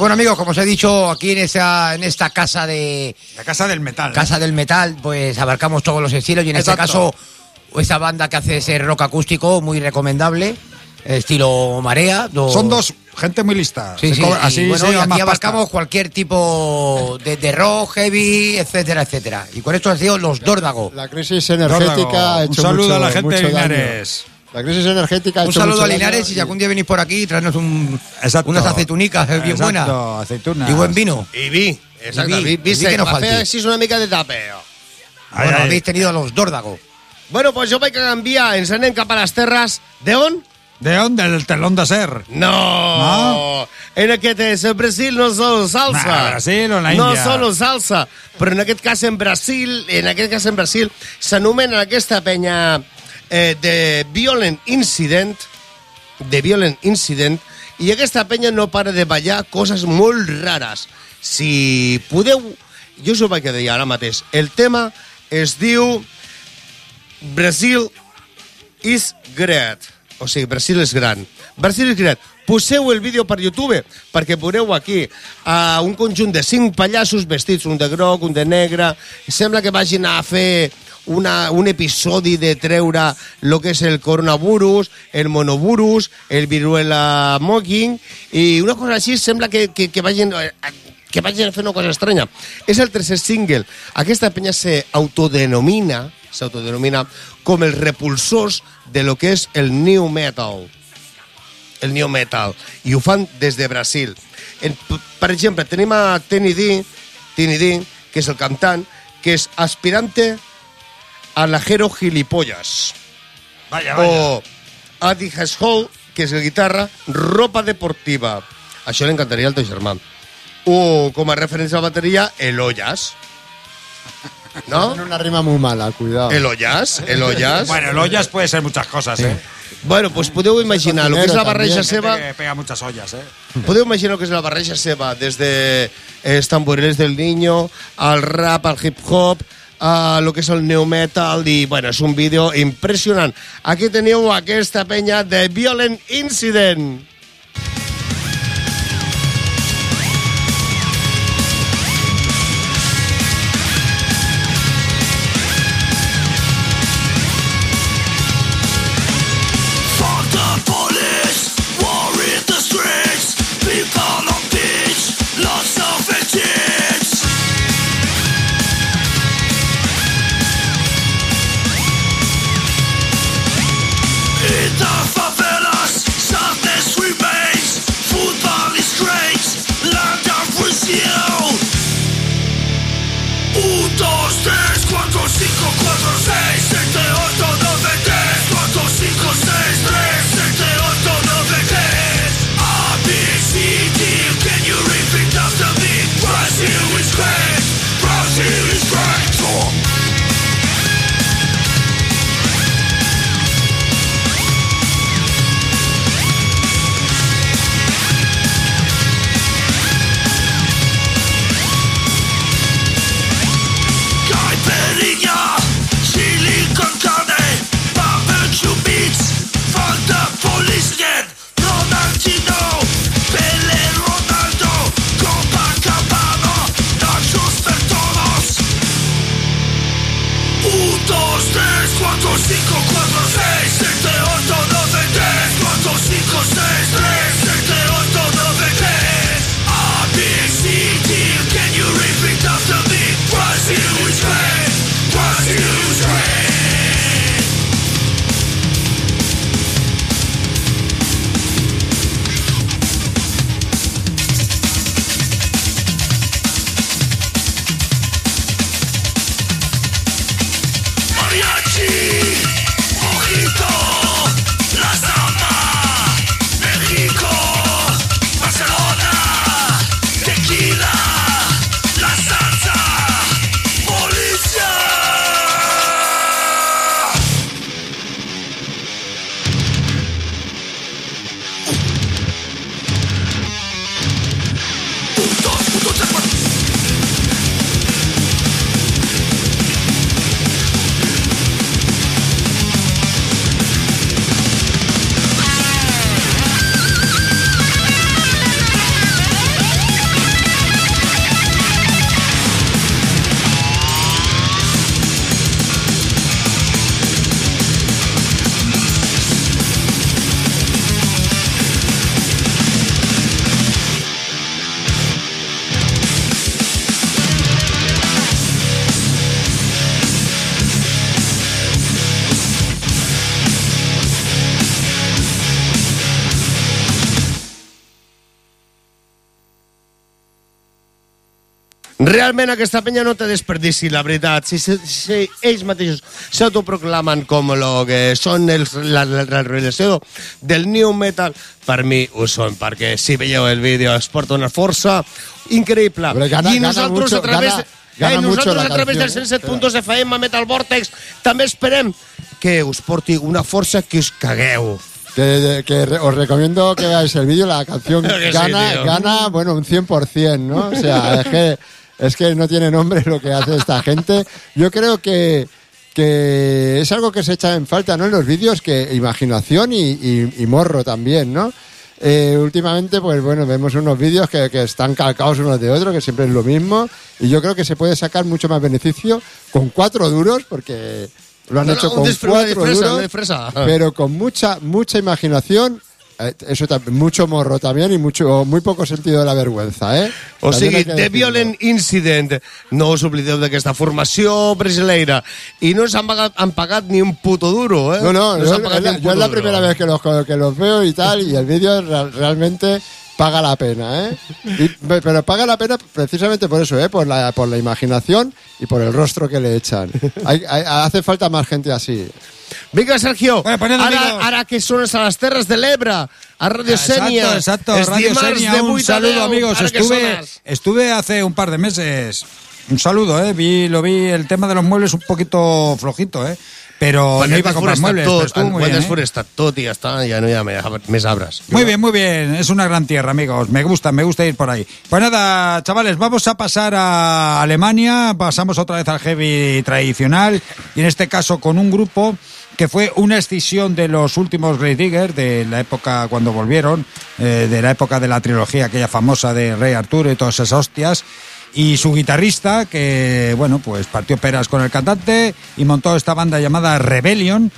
Bueno, amigos, como os he dicho, aquí en, esa, en esta casa de La casa del metal. ¿eh? Casa del Metal, pues abarcamos todos los estilos y en este caso, esta banda que hace ese rock acústico, muy recomendable, estilo Marea. do- Son dos, gente muy lista. Sí, sí, cobra- y así bueno, y aquí abarcamos pasta. cualquier tipo de, de rock, heavy, etcétera, etcétera. Y con esto han sido los Dórdago. La crisis energética ha un hecho saludo mucho- a la gente de daño. La crisis energética Un saludo a Linares daño y si algún día venís por aquí, traernos un, Exacto. unas aceitunicas eh, bien Exacto, buenas. aceitunas. Y buen vino. I vi, exacte, I vi, vi, vi, que no fer falti. així una mica de tapeo. Bueno, habéis tenido a los Dórdago. Bueno, pues jo vaig a canviar, ens anem cap a les terres. De on? ¿De dónde? Del telón de ser. No. En aquest és el Brasil no solo salsa. Nah, Brasil o la No Índia. solo salsa, però en aquest cas en Brasil, en aquest cas en Brasil, s'anomena aquesta penya eh, de Violent Incident, de Violent Incident, i aquesta penya no para de ballar coses molt rares. Si podeu, jo us ho vaig dir ara mateix, el tema es diu Brasil is great. O sigui, Brasil és gran. Brasil és great. Poseu el vídeo per YouTube perquè veureu aquí a un conjunt de cinc pallassos vestits, un de groc, un de negre. Sembla que vagin a fer una, un episodi de treure el que és el coronavirus, el monovirus, el viruela mocking, i una cosa així sembla que, que, que vagin que vagin fer una cosa estranya. És el tercer single. Aquesta penya se autodenomina, s'autodenomina com els repulsors de lo que és el new metal. El new metal. I ho fan des de Brasil. En, per exemple, tenim a Tenny D, D, que és el cantant, que és aspirante a lajero gilipollas. Vaya, vaya. O Adi Hall, que és la guitarra, ropa deportiva. Això li encantaria al teu germà. O, com a referència a la bateria, el Ollas. ¿No? Tiene una rima muy mala, cuidado. El Ollas, el Ollas. Bueno, el ollas puede ser muchas cosas, ¿eh? Bueno, pues podeu imaginar el que és la barreja seva... Que pega muchas ollas, ¿eh? Podeu imaginar el que és la barreja seva des de els tamboriles del niño, al rap, al hip-hop, a lo que és el new metal i, bueno, és un vídeo impressionant. Aquí teniu aquesta penya de Violent Incident. Realment aquesta penya no té desperdici, la veritat. Si, si, si ells mateixos s'autoproclamen com lo que són els, la, la, la realització del new metal, per mi ho són, perquè si veieu el vídeo es porta una força increïble. Gana- I nosaltres mucho- a través... gana- gana eh, nosaltres a través canción, del 107.2 FM Metal Vortex també esperem que us porti una força que us cagueu. Que, que re- os recomiendo que veáis el vídeo, la canción [laughs] sí, gana, tío. gana, bueno, un 100%, ¿no? O sea, es que, es que no tiene nombre lo que hace esta gente. Yo creo que, que es algo que se echa en falta, ¿no? En los vídeos, que imaginación y, y- y morro también, ¿no? Eh, últimamente, pues bueno, vemos unos vídeos que, que están calcados unos de otros, que siempre es lo mismo, y yo creo que se puede sacar mucho más beneficio con cuatro duros, porque lo han No, hecho con cuatro duros, pero con mucha, mucha imaginación. Eh, Eso también, mucho morro también y mucho, muy poco sentido de la vergüenza, ¿eh? O sigui, The. Violent Incident, no us oblideu d'aquesta formació brasileira. I no ens han pagat, han pagat ni un puto duro, eh? No, no, ens yo, han pagat ni un yo es la duro. primera vez que los, que los veo y tal, y el vídeo real- realmente paga la pena, ¿eh? Y- pero paga la pena precisamente por eso, ¿eh? Por la, por la imaginación y por el rostro que le echan. Hay- hay- hace falta más gente así. Vinga, Sergio, Bueno, ara que sones a les Terres de l'Ebre, a Radio Exacto, Sènia, exacto. els Radio Senia, de un 8 a saludo, 10, amigos. Estuve, estuve hace un par de meses. Un saludo, ¿eh? Vi, lo vi, el tema de los muebles un poquito flojito, ¿eh? Pero Quan no has iba a comprar muebles, tot, bien, has ¿eh? forestat tot i ja està, ja no hi ha més arbres. Muy bien, muy bien. Es una gran tierra, amigos. Me gusta, me gusta ir por ahí. Pues nada, chavales, vamos a pasar a Alemania. Pasamos otra vez al heavy tradicional. Y en este caso con un grupo que fue una escisión de los últimos Grey Digger, de la época cuando volvieron, eh, de la época de la trilogía aquella famosa de Rey Arturo y todas esas hostias. Y su guitarrista, que, bueno, pues partió peras con el cantante y montó esta banda llamada Rebellion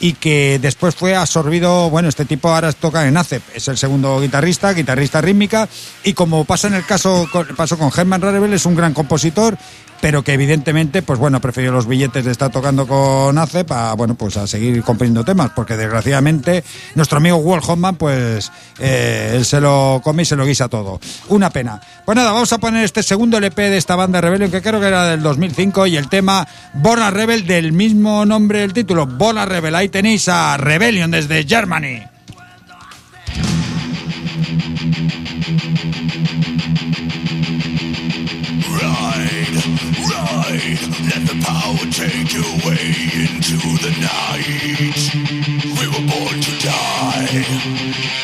y que después fue absorbido, bueno, este tipo ahora toca en ACEP, es el segundo guitarrista, guitarrista rítmica, y como pasa en el caso, pasó con Herman Rarebel, es un gran compositor, pero que evidentemente, pues bueno, prefirió los billetes de estar tocando con ACEP a, bueno, pues a seguir componiendo temas, porque desgraciadamente nuestro amigo Walt Hoffman, pues eh, él se lo come y se lo guisa todo. Una pena. Pues nada, vamos a poner este segundo LP de esta banda Rebellion, que creo que era del 2005, y el tema Born a Rebel, del mismo nombre del título, Born a Rebel. Ahí tenéis a Rebellion desde Germany. Let the power take you away into the night. We were born to die.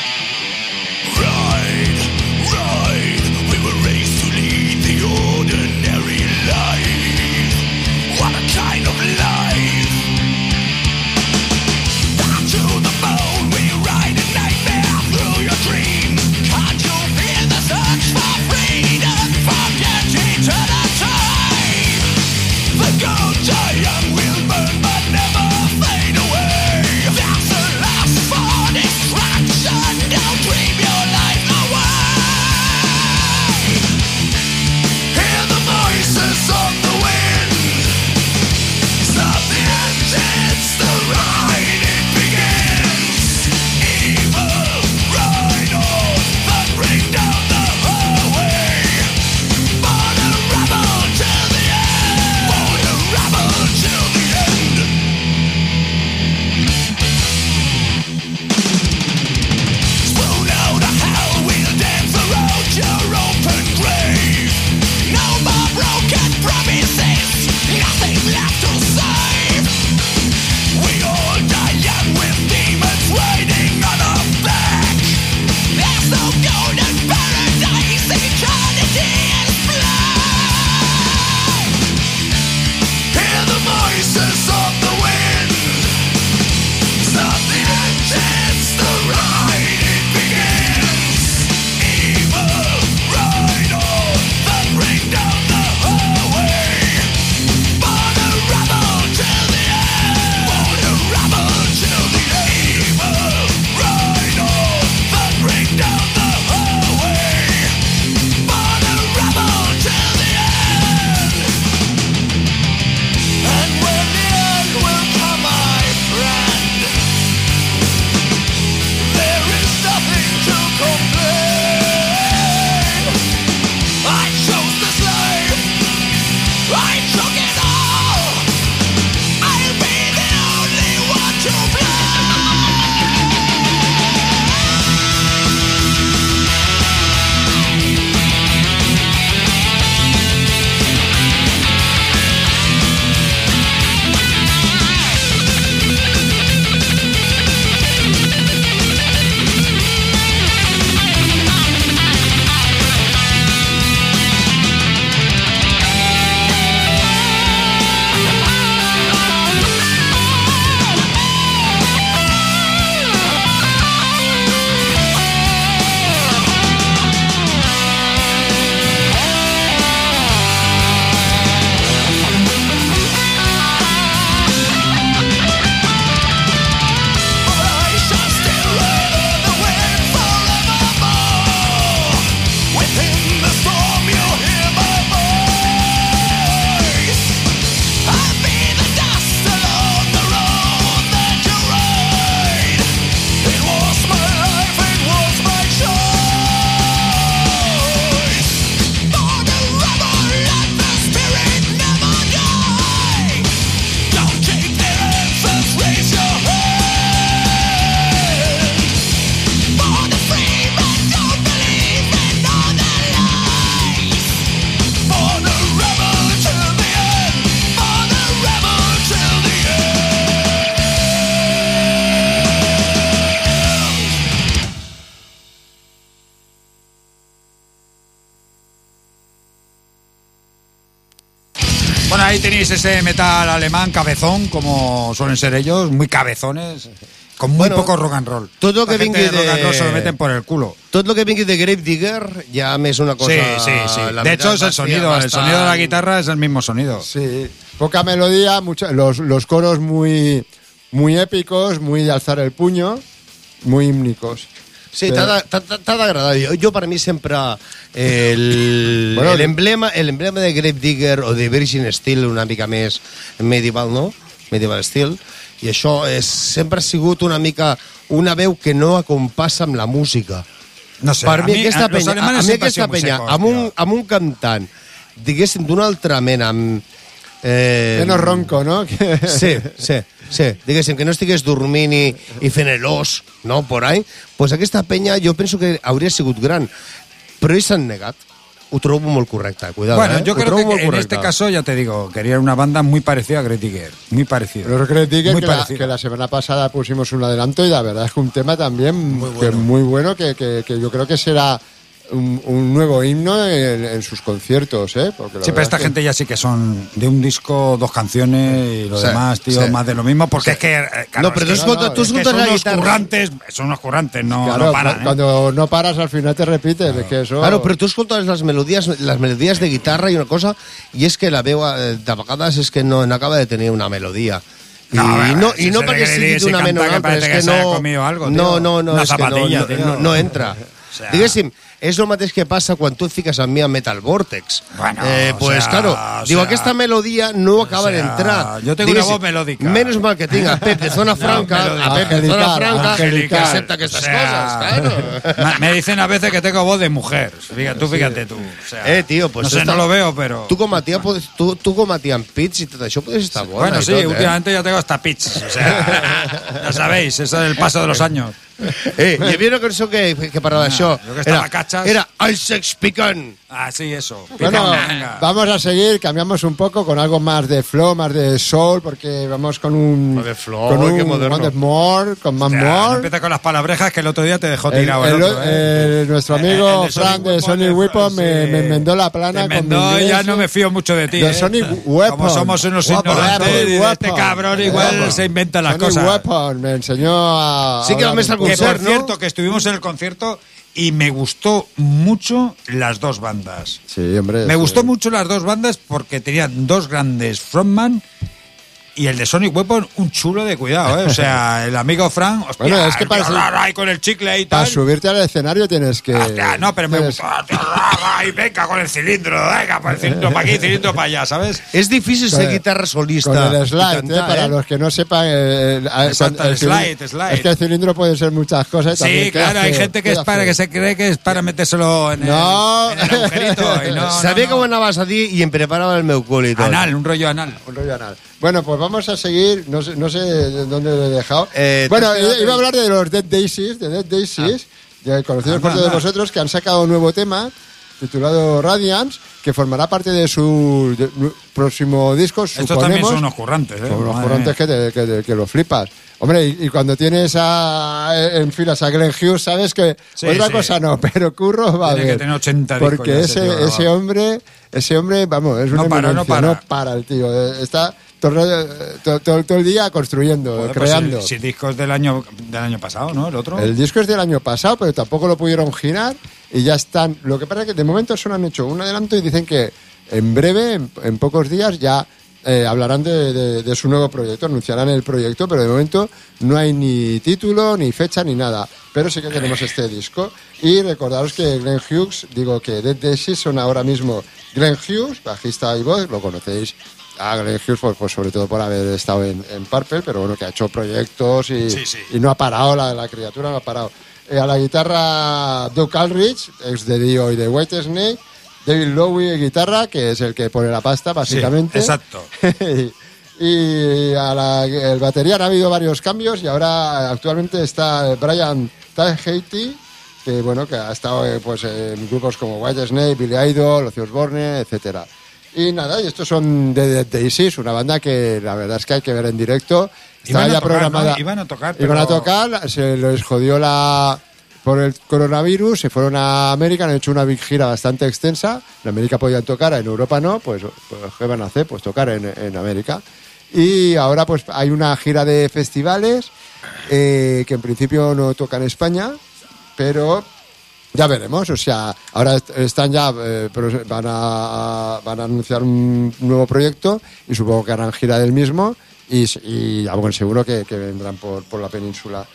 Ese metal alemán cabezón, como suelen ser ellos, muy cabezones, con muy Bueno, poco rock and roll. todo lo que vingui de rock and roll se lo meten por el culo. Tot el que vingui de Grave Digger ja més una cosa... sí, sí, sí. De hecho, es el sonido, el bastant- sonido de la guitarra es el mismo sonido. Sí, poca melodía, mucha- los, los coros muy, muy épicos, muy de alzar el puño, muy hímnicos. Sí, t'ha d'agradar. Jo, jo, per mi, sempre el- [laughs] Bueno, l'emblema el, emblema de Grave Digger o de Virgin Steel, una mica més medieval, no? Medieval Steel. I això és, sempre ha sigut una mica una veu que no acompassa amb la música. No sé, per a mi, mí- aquesta a- penya, a, alemanes mi aquesta penya amb, un, amb un cantant, diguéssim, d'una altra mena, amb... Eh, Menos ronco, ¿no? Que- [laughs] Sí, sí, sí. Diguéssim, que no estigués dormint i, i fent no?, por ahí. Pues aquesta penya jo penso que hauria sigut gran. Però ells s'han negat. Ho trobo molt correcte, cuidado, Bueno, eh? yo Ho creo trobo que molt en correcte. este caso, ya te digo, quería una banda muy parecida a Grey Digger. Muy parecida. Los Grey Digger, Muy que la, parecida. que la semana pasada pusimos un adelanto y la verdad es que un tema también muy bueno, que, muy bueno, que, que- que yo creo que será un, un nuevo himno en, en sus conciertos, ¿eh? Porque la Sí, pero esta es que- gente ya sí que son de un disco, dos canciones y lo Sí, demás, tío, sí. más de lo mismo, porque es que... eh, claro, No, pero es tú que- no, tú es que son la unos guitarra... currantes, son unos currantes, no, Claro, no paran, cu- ¿eh? cuando no paras al final te repites, es que eso... Claro, però tu escoltes les melodies, les melodies de guitarra i una cosa, i és que la veu eh, de és que no, no acaba de tenir una melodia. I No, a no, si no o que una parece és que no... algo, no, no, no, Una és que no, no, entra. sea- Diguéssim, és el mateix que passa quan tu et fiques amb mi a Metal Vortex. Bueno, eh, pues sea, claro, digo, sea, aquesta melodia no acaba o sea, d'entrar. yo tengo una voz melódica. Menos mal que tinc a Pep de Zona [laughs] Franca, melódica. a Pep de Zona Franca, que acepta aquestes O sea, coses, claro. Me dicen a veces que tengo voz de mujer. Fíjate, tú fíjate tú. Eh, tío, pues No sé, esta- no lo veo, pero. Tu com a tia, podes, tu, tu com a tia amb pits i tot això, podes estar bona Bueno, sí, tot, eh? últimamente ya tengo hasta pitch. O sea, [laughs] ya sabéis, eso es el paso de los años. Eh, hi havia una cançó que, que parlava d'això. jo a catxes. Era el sex picant. Ah, sí, eso. Bueno, vamos a seguir, cambiamos un poco con algo más de flow, más de soul, porque vamos con un... Más de flow, con un moderno. More, con más O sea, no more. empieza con las palabrejas que el otro día te dejó El- tirado el, el- otro, ¿eh? el- nuestro El- amigo el de Frank de Sony el- Weapon me, sí. me enmendó la plana Te con mi enmendó, inglés. ya no me fío mucho de ti. De ¿eh? Sony Weapon. Como somos unos Weapon, ignorantes, y de este Weapon. cabrón igual Weapon. se inventa las Sony cosas. Weapon me enseñó a... Sí que a vam estar hablar Que por ¿no? cierto, que estuvimos en el concierto y me gustó mucho las dos bandas. Sí, hombre. Me sí. gustó mucho las dos bandas porque tenían dos grandes frontman y el de Sonic Weapon un chulo de cuidado, ¿eh? O sea, [laughs] el amigo Frank, hostia, Bueno, es que el tío para- rara ahí con el chicle ahí y Para tal. subirte al escenario tienes que... Hostia, no, pero me rara, Y venga con el cilindro, venga, pues cilindro para aquí, [laughs] cilindro para allá, ¿sabes? És difícil ser Con- guitarra solista. Con el slide, cantar, ¿eh? para los que no sepan. eh, el- el- Exacto, el el slide, slide. Es que el cilindro puede ser muchas cosas. y Sí, también claro, hay feo, gente que es para feo. que se cree que es para metérselo en el, No. en el agujerito. Y no, [laughs] no, ho no. anaves a dir i em preparava el meu. Anal, un rollo anal. Un rollo anal. Bueno, pues vamos a seguir. No sé, no sé de dónde lo he dejado. Eh, bueno, iba a hablar de los Dead Daisies, de Dead Daisies, ya conocidos Anda, por todos vosotros, que han sacado un nuevo tema titulado Radiance, que formará parte de su de- próximo disco. Estos también son unos currantes, ¿eh? Son unos currantes que, te- que, lo flipas. Hombre, y, y cuando tienes a, en filas a Glenn Hughes, sabes que Sí, otra sí. cosa no, [laughs] pero curro va a Tiene que tener 80 discos Porque ese, ese tío, ese va. hombre, ese hombre, vamos, es No una para, no para. no para el tío. eh, Está todo, todo, el día construyendo, Joder, pues creando. si, si discos del año, del año pasado, ¿no? El otro. El disco es del año pasado, pero tampoco lo pudieron girar y ya están. Lo que pasa es que de momento solo han hecho un adelanto y dicen que en breve, en, en pocos días, ya eh, hablarán de, de- de su nuevo proyecto, anunciarán el proyecto, pero de momento no hay ni título, ni fecha, ni nada. Pero sí que tenemos este disco. Y recordaros que Glenn Hughes, digo que Dead Daisies son ahora mismo Glenn Hughes, bajista y voz, lo conocéis. A Glenn Hughes, pues, pues sobre todo por haber estado en, en Purple, pero bueno, que ha hecho proyectos y, Sí, sí. y no ha parado, la, la criatura no ha parado. Eh, a la guitarra Doug Aldrich, ex de Dio y de White Snake. David Lowe guitarra, que es el que pone la pasta, básicamente. exacto. [laughs] y a la el batería han habido varios cambios y ahora actualmente está Brian Tahiti, que bueno, que ha estado eh, pues en grupos como White Snake, Billy Idol, Ozzy Osbourne, etcétera. Y nada, y estos son de Daisies, una banda que la verdad es que hay que ver en directo. Iban Estaba a ya tocar, programada. ¿no? Iban a tocar, Iban a tocar, se les jodió la, por el coronavirus, se fueron a América, han hecho una big gira bastante extensa. En América podían tocar, en Europa no, pues, pues ¿qué van a hacer? Pues tocar en, en América. Y ahora pues hay una gira de festivales eh, que en principio no toca en España, pero ya veremos. O sea, ahora est- están ya, eh, van a, van a anunciar un nuevo proyecto y supongo que harán gira del mismo y, y bueno, seguro que, vendrán por, por la península.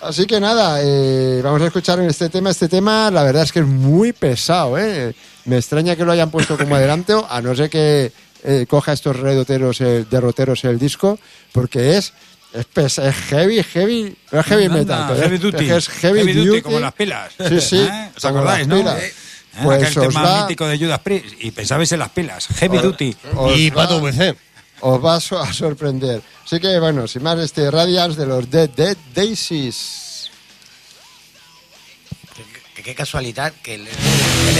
Así que nada, eh, vamos a escuchar en este tema. Este tema, la verdad es que es muy pesado, ¿eh? Me extraña que lo hayan puesto como adelanto, a no ser que eh, coja estos redoteros, eh, derroteros el disco, porque es, es, pes- es heavy, heavy, no es heavy metal, pero heavy es, duty. es heavy, Heavy duty, duty. como las pilas. Sí, sí, ¿Eh? ¿Os acordáis, no? pilas. ¿Eh? Pues Aquel tema va- mítico de Judas Priest. Y pensabais en las pilas. Heavy duty. os Y va- Pato VC. os va a so- a sorprender. Así que, bueno, sin más, este Radiance de los Dead Dead Daisies. Qué casualidad que el, el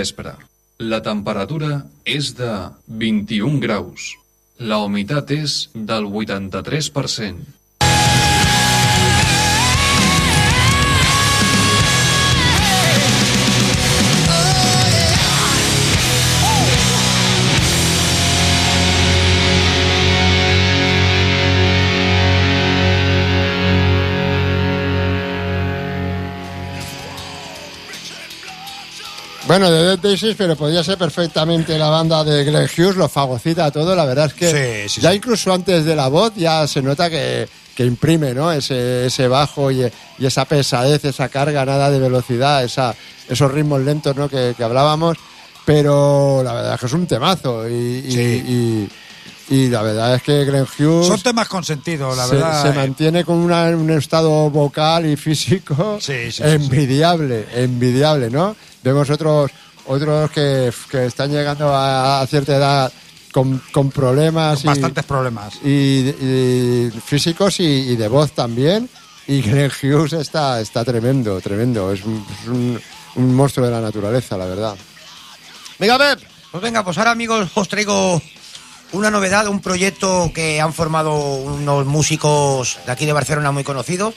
vespre. La temperatura és de 21 graus. La humitat és del 83%. Bueno, de Dead Daisies, pero podría ser perfectamente la banda de Glenn Hughes, lo fagocita todo. La verdad es que Sí, sí, ya sí. incluso antes de la voz ya se nota que, que imprime, ¿no? Ese, ese bajo y, y esa pesadez, esa carga, nada de velocidad, esa, esos ritmos lentos, ¿no? Que, que hablábamos. Pero la verdad es que es un temazo y, y- Sí. y- y la verdad es que Glenn Hughes Son temas consentidos, la se, verdad. se eh. mantiene con una- un estado vocal y físico Sí, sí, sí, envidiable, envidiable, ¿no? Vemos otros otros que, que están llegando a, a cierta edad con, con problemas Con y, bastantes problemas. y- y físicos y, y de voz también. Y Glenn Hughes está, está tremendo, tremendo. Es, un, es un- un monstruo de la naturaleza, la verdad. Venga, Pep. Pues venga, pues ahora amigos os traigo una novedad, un proyecto que han formado unos músicos de aquí de Barcelona muy conocidos.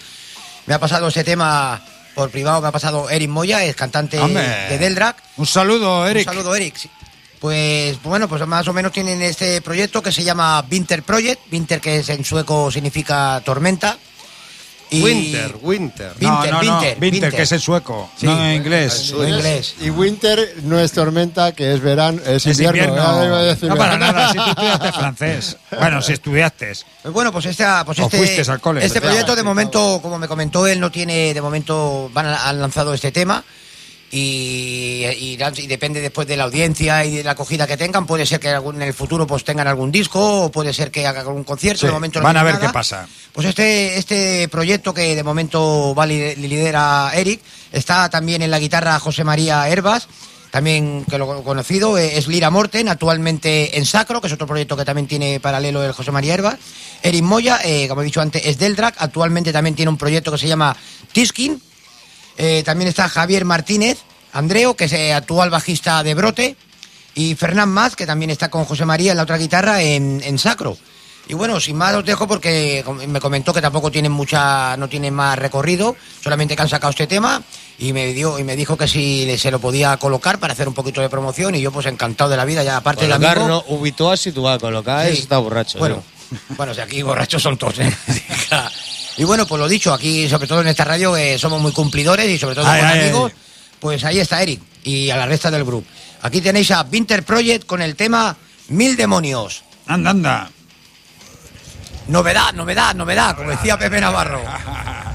Me ha pasado este tema por privado, me ha pasado Eric Moya, es cantante Hombre. de Deldrac. Un saludo, Eric. Un saludo, Eric. Pues bueno, pues más o menos tienen este proyecto que se llama Winter Project. Winter, que es en sueco significa tormenta. Y- Winter, Winter. No, Winter, no, no, Winter, Winter, Winter. que es en sueco, Sí, no en inglés. en inglés. Y Winter no es tormenta, que es verano, es, Es invierno. invierno. No para nada, si tú estudiaste francés. Bueno, si estudiaste. Pues bueno, pues, esta, pues O este, fuiste al cole, este proyecto de momento, como me comentó él, no tiene, de momento van a- han lanzado este tema y, y, y depende después de la audiencia y de la acogida que tengan, puede ser que algún- en el futuro pues tengan algún disco o puede ser que hagan algún concierto, Sí, de momento no van a ver nada. qué pasa. Pues este, este proyecto que de momento va li- lidera Eric, está también en la guitarra José María Herbas, también que lo he conocido, eh, es Lira Morten, actualmente en Sacro, que es otro proyecto que también tiene paralelo el José María Herbas. Eric Moya, eh, como he dicho antes, es Deldrac, actualmente también tiene un proyecto que se llama Tiskin. Eh, también está Javier Martínez, Andreo, que es eh, actual bajista de Brote, y Fernán Más, que también está con José María en la otra guitarra en, en Sacro. Y bueno, sin más os dejo porque me comentó que tampoco tienen mucha, no tienen más recorrido, solamente que han sacado este tema y me dio y me dijo que si se lo podía colocar para hacer un poquito de promoción y yo pues encantado de la vida, ya aparte Colocar, amigo. no, ubicó si tú vas a colocar, Sí. está borracho. Bueno, bueno, si aquí borrachos son todos. ¿eh? [laughs] [laughs] y bueno, pues lo dicho, aquí, sobre todo en esta radio, eh, somos muy cumplidores y sobre todo Ay, con ay, amigos. ay. Pues ahí está Eric y a la resta del grupo. Aquí tenéis a Winter Project con el tema Mil Demonios. Anda, anda. Novedad, novedad, novedad, como decía Pepe Navarro. [laughs]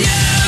you.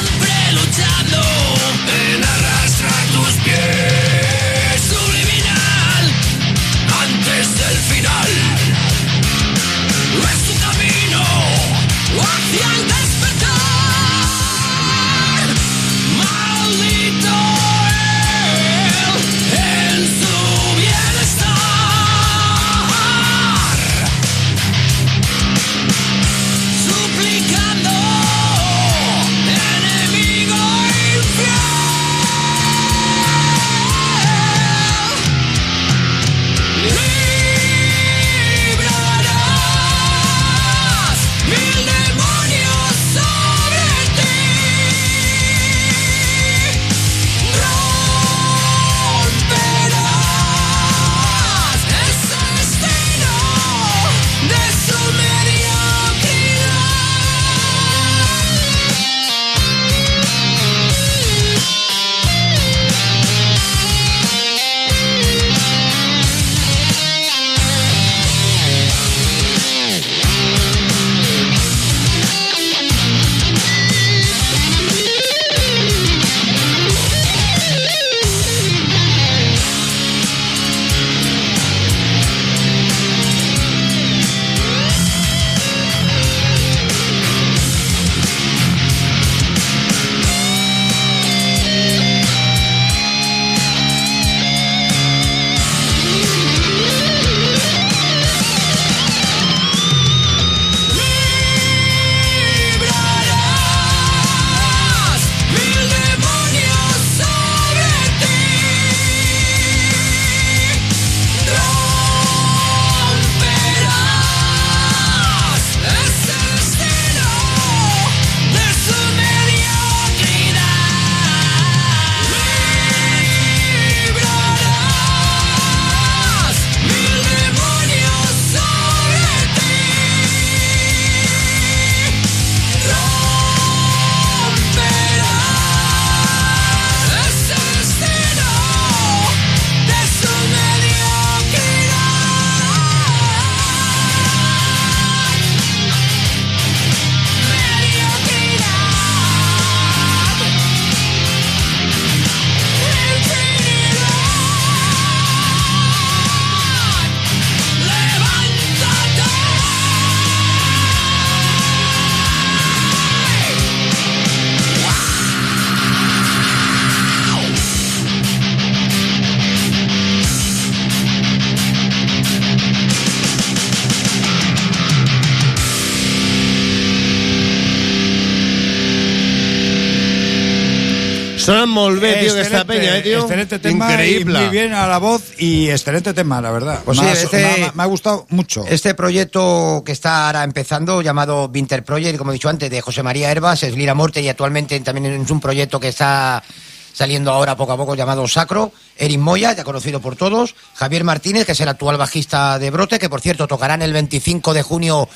Sonen molt bé, tio, aquesta Excelente, penya, eh, tio? Excelente tema Increïble. y muy bien a la voz y excelente tema, la verdad. Pues me, sí, ha, este- me ha- me ha gustado mucho. Este proyecto que está ahora empezando, llamado Winter Project, como he dicho antes, de José María Herbas, es Lira Morte y actualmente también es un proyecto que está saliendo ahora poco a poco llamado Sacro. Erin Moya, ya conocido por todos. Javier Martínez, que es el actual bajista de Brote, que por cierto tocarán el 25 de junio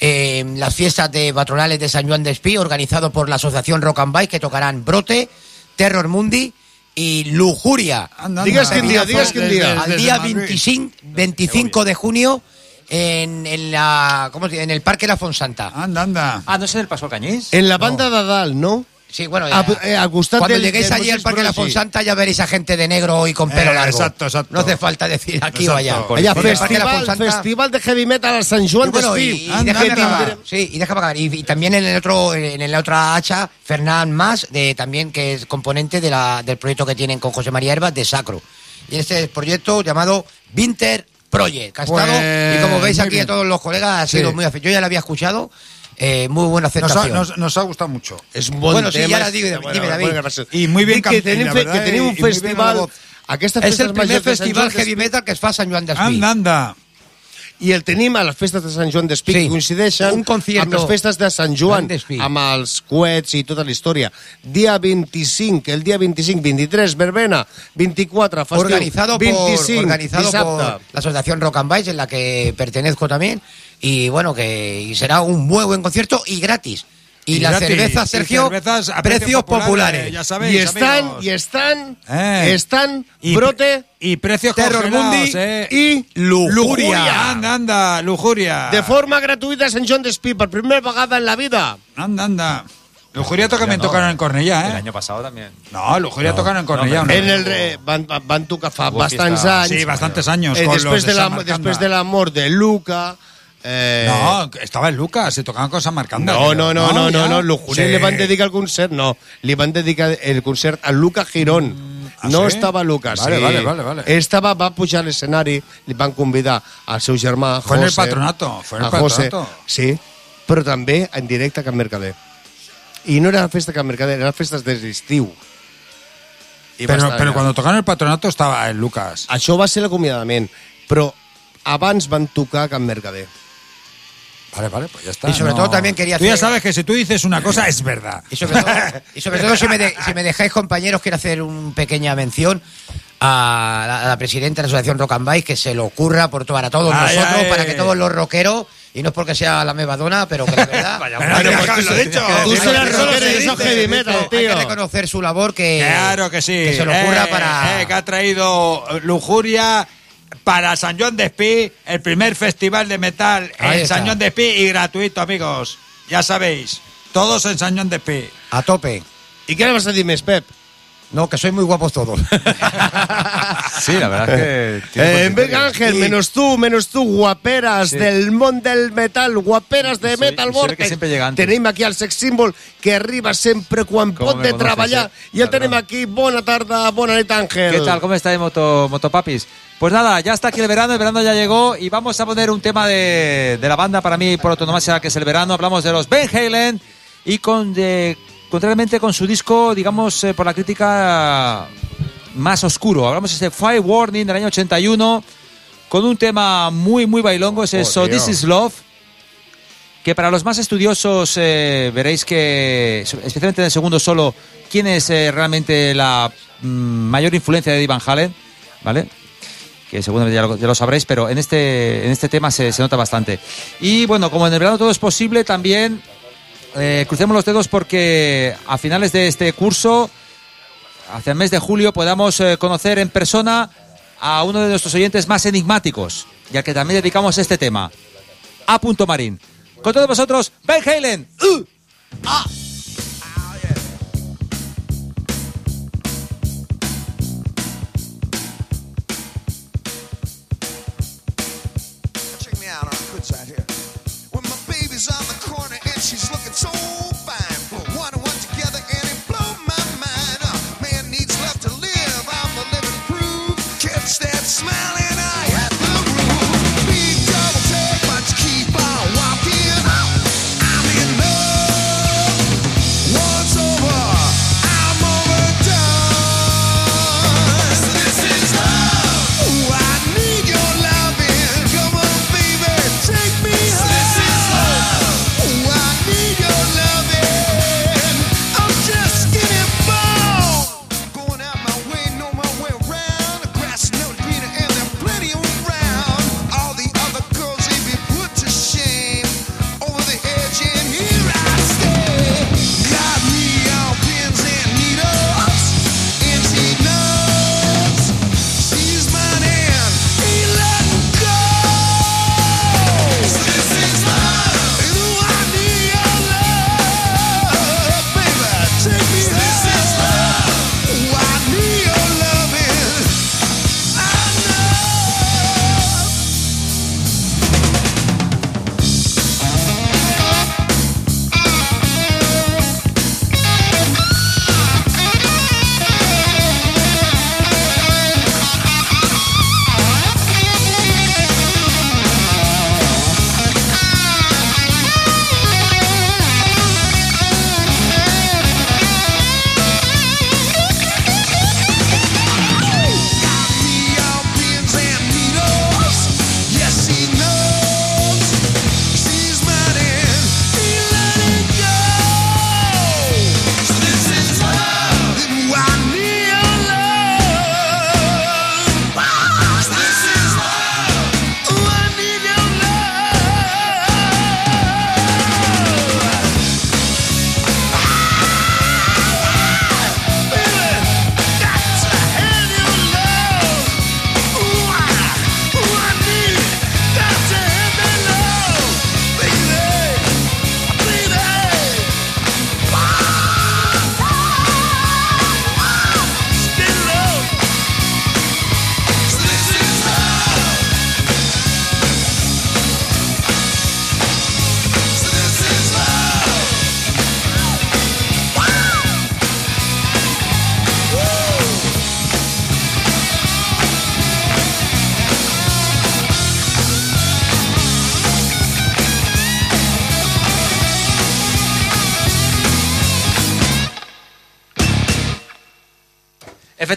en las fiestas de patronales de San Juan de Espí, organizado por la Asociación Rock and Bike, que tocarán Brote, Terror Mundi y Lujuria. Anda. Digas quin dia, digas quin dia. Al día Madrid. 25, 25 de junio en, en la ¿cómo se dice? en el Parque La Fonsanta. Anda, anda. Ah, no es el Pascual Cañís? En la banda de dalt, no? Sí, bueno, A- ya- eh, al cuando del- lleguéis del allí al Parque La Brosi. Fonsanta ya veréis a gente de negro y con pelo Eh, largo. exacto, exacto. No hace falta decir aquí o allá. La festival, festival de heavy metal a Sant Y Joan bueno, y, d'Espí. y acabar. Sí, y déjame acabar. Y, y también en el otro, en la otra hacha, Fernán Más, de, también que es componente de la, del proyecto que tienen con José María Herbas de Sacro. Y este proyecto llamado Winter Project, que ha estado, Pues, y como veis muy aquí bien. a todos los colegas, ha Sí. sido muy afe- Yo ya lo había escuchado, eh, muy buena Nos ha, aceptación. nos- nos ha gustado mucho. És un bon Bueno, sí, tema. ja la dic, Bueno, dime, bueno, David. bueno. I muy bien que la verdad, que tenim y- un y muy bien festival... la. Aquesta es el primer festival heavy metal que es fa a Sant Joan d'Espí. Anda, anda. i el tenim a les festes de Sant Joan d'Espí Sí. que coincideixen Un concierto. amb les festes de Sant Joan amb els coets i tota la història dia 25, el dia 25 23, verbena, 24 festiu, organizado, 25, por, organizado dissabte por la asociación Rock and Bike, en la que pertenezco también. Y bueno, que y serà un muy buen concierto y gratis. Y, Y las gratis. cervezas, Y Sergio, cervezas a precios precios populares. Ya sabéis, i estan, amigos. i estan, Eh. estan, Y- brote y precios Terror Mundi eh. i lujuria. Anda, anda, lujuria. De forma gratuïta a Sant Joan d'Espí per primera vegada en la vida. Anda, anda. Lujuria también no. tocaron en Cornellá, El ¿eh? año pasado también. No, Lujuria tocaron en Cornellá. no, En el re, van, van tocar fa bastants anys. Sí, bastantes años. Eh, con després, los de la, San Marcanda. després de la mort de Luca... Eh, No, estaba en Lucas, se tocaban con San Marcanda. No, no, no, no, no, no, Lujuria Sí. li van dedicar el concert, no, li van dedicar el concert a Luca Girón. ¿ah, no sí? estava Lucas, Vale, sí. vale, vale, vale. Estava, va pujar a l'escenari, li van convidar al seu germà, Fue en el José, patronato, fue en el a José, patronato. Sí, però també en directe a Can Mercader. I no era la festa a Can Mercader, eren festes d'estiu. Pero allà. cuando tocaron el patronato estaba en Lucas. Això va ser l'acomiadament, però abans van tocar a Can Mercader. Vale, vale, pues ya está. Y sobre todo también quería Tú ya hacer- sabes que si tú dices una cosa es verdad. Y sobre todo, y sobre todo si, me de- si me dejáis, compañeros, quiero hacer una pequeña mención a la, a la presidenta de la Asociación Rock and Bike, que se lo ocurra por todos, a todos Ay, nosotros, ay. para que todos los rockeros, y no es porque sea la mevadona, pero que la verdad... [laughs] Pero ya lo he dicho. Tú Pero serás rockero y heavy metal, dice, Hay tío. que reconocer su labor que... Claro que sí. Que se lo ocurra Eh, para... eh, que ha traído Lujuria para San Joan de Espí, el primer festival de metal Ahí en está. San Joan de Espí y gratuito, amigos. Ya sabéis. Todos en San Joan de Espí. A tope. I què le vas a més, Pep? No, que sois muy guapos todos. [laughs] Sí, la verdad es que. Eh, venga. Ángel, Y- menos tú, menos tú, guaperas Sí. del món del metal, guaperas de Soy- Metal Vortex. Tenim aquí el sex symbol que arriba sempre quan pot de treballar. eh? I el tenim aquí. Bona tarda, bona nit, Ángel. ¿Qué tal? ¿Cómo estáis, moto, Motopapis? Pues nada, ya está aquí el verano, el verano ya llegó y vamos a poner un tema de, de la banda para mí por autonomía que es el verano. Hablamos de los Ben Halen y con de, contrariamente con su disco, digamos, eh, por la crítica más oscuro. Hablamos de ese Fire Warning del año 81 con un tema muy, muy bailongo, ese So This Is Love. Que para los más estudiosos eh, veréis que, especialmente en el segundo solo, quién es eh, realmente la mm, mayor influencia de Eddie Van Halen, ¿vale? Que seguramente ya lo, ya lo sabréis, pero en este, en este tema se, se nota bastante. Y bueno, como en el verano todo es posible, también eh, crucemos los dedos porque a finales de este curso, hacia el mes de julio, podamos eh, conocer en persona a uno de nuestros oyentes más enigmáticos, ya que también dedicamos este tema. A. Marín. Con todos vosotros, Ben Halen. ¡Uh! Check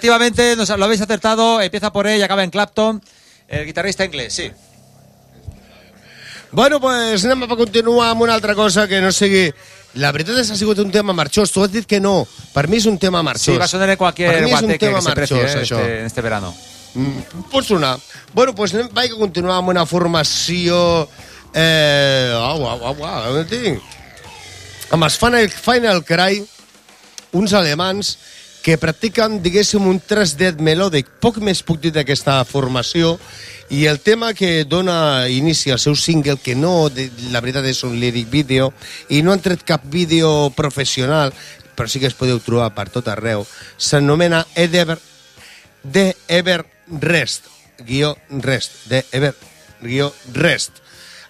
Efectivamente, nos, lo habéis acertado. Empieza por E y acaba en Clapton. El guitarrista inglés, sí. Bueno, pues anem a continuar amb una altra cosa que no sigui... La veritat és que ha sigut un tema marxós. Tu has dit que no. Per mi és un tema marxós. Sí, va sonar en un guateque tema que se precie eh, això. este, en este verano. Mm, pot sonar. Bueno, doncs anem, vaig a continuar amb una formació... Eh, au, au, au, au, no tinc. Amb els Final, Final Cry, uns alemans que practiquen, diguéssim, un 3D melòdic. Poc més puc dir d'aquesta formació i el tema que dona inici al seu single, que no, la veritat és un lyric video, i no han tret cap vídeo professional, però sí que es podeu trobar per tot arreu, s'anomena Edever, de Ever Rest, guió Rest, de Ever, guió Rest.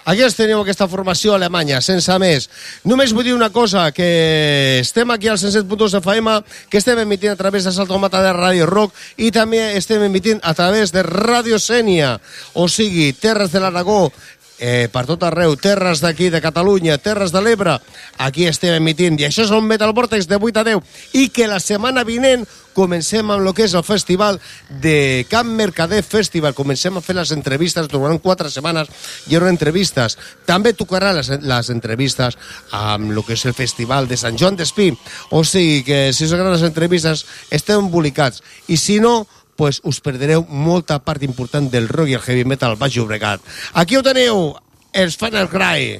Aquí els teniu aquesta formació alemanya, sense més. Només vull dir una cosa, que estem aquí al 107.2 FM, que estem emitint a través de Saltomata de Ràdio Rock i també estem emitint a través de Ràdio Sènia, o sigui, Terres de l'Aragó, eh, per tot arreu, terres d'aquí de Catalunya, terres de l'Ebre, aquí estem emitint. I això és un Metal Vortex de 8 a 10. I que la setmana vinent comencem amb el que és el festival de Camp Mercader Festival. Comencem a fer les entrevistes, durant quatre setmanes hi haurà entrevistes. També tocarà les, les entrevistes amb el que és el festival de Sant Joan d'Espí. O sigui que si us agraden les entrevistes, esteu embolicats. I si no, pues us perdreu molta part important del rock i el heavy metal al Baix Llobregat. Aquí ho teniu, els Final Cry.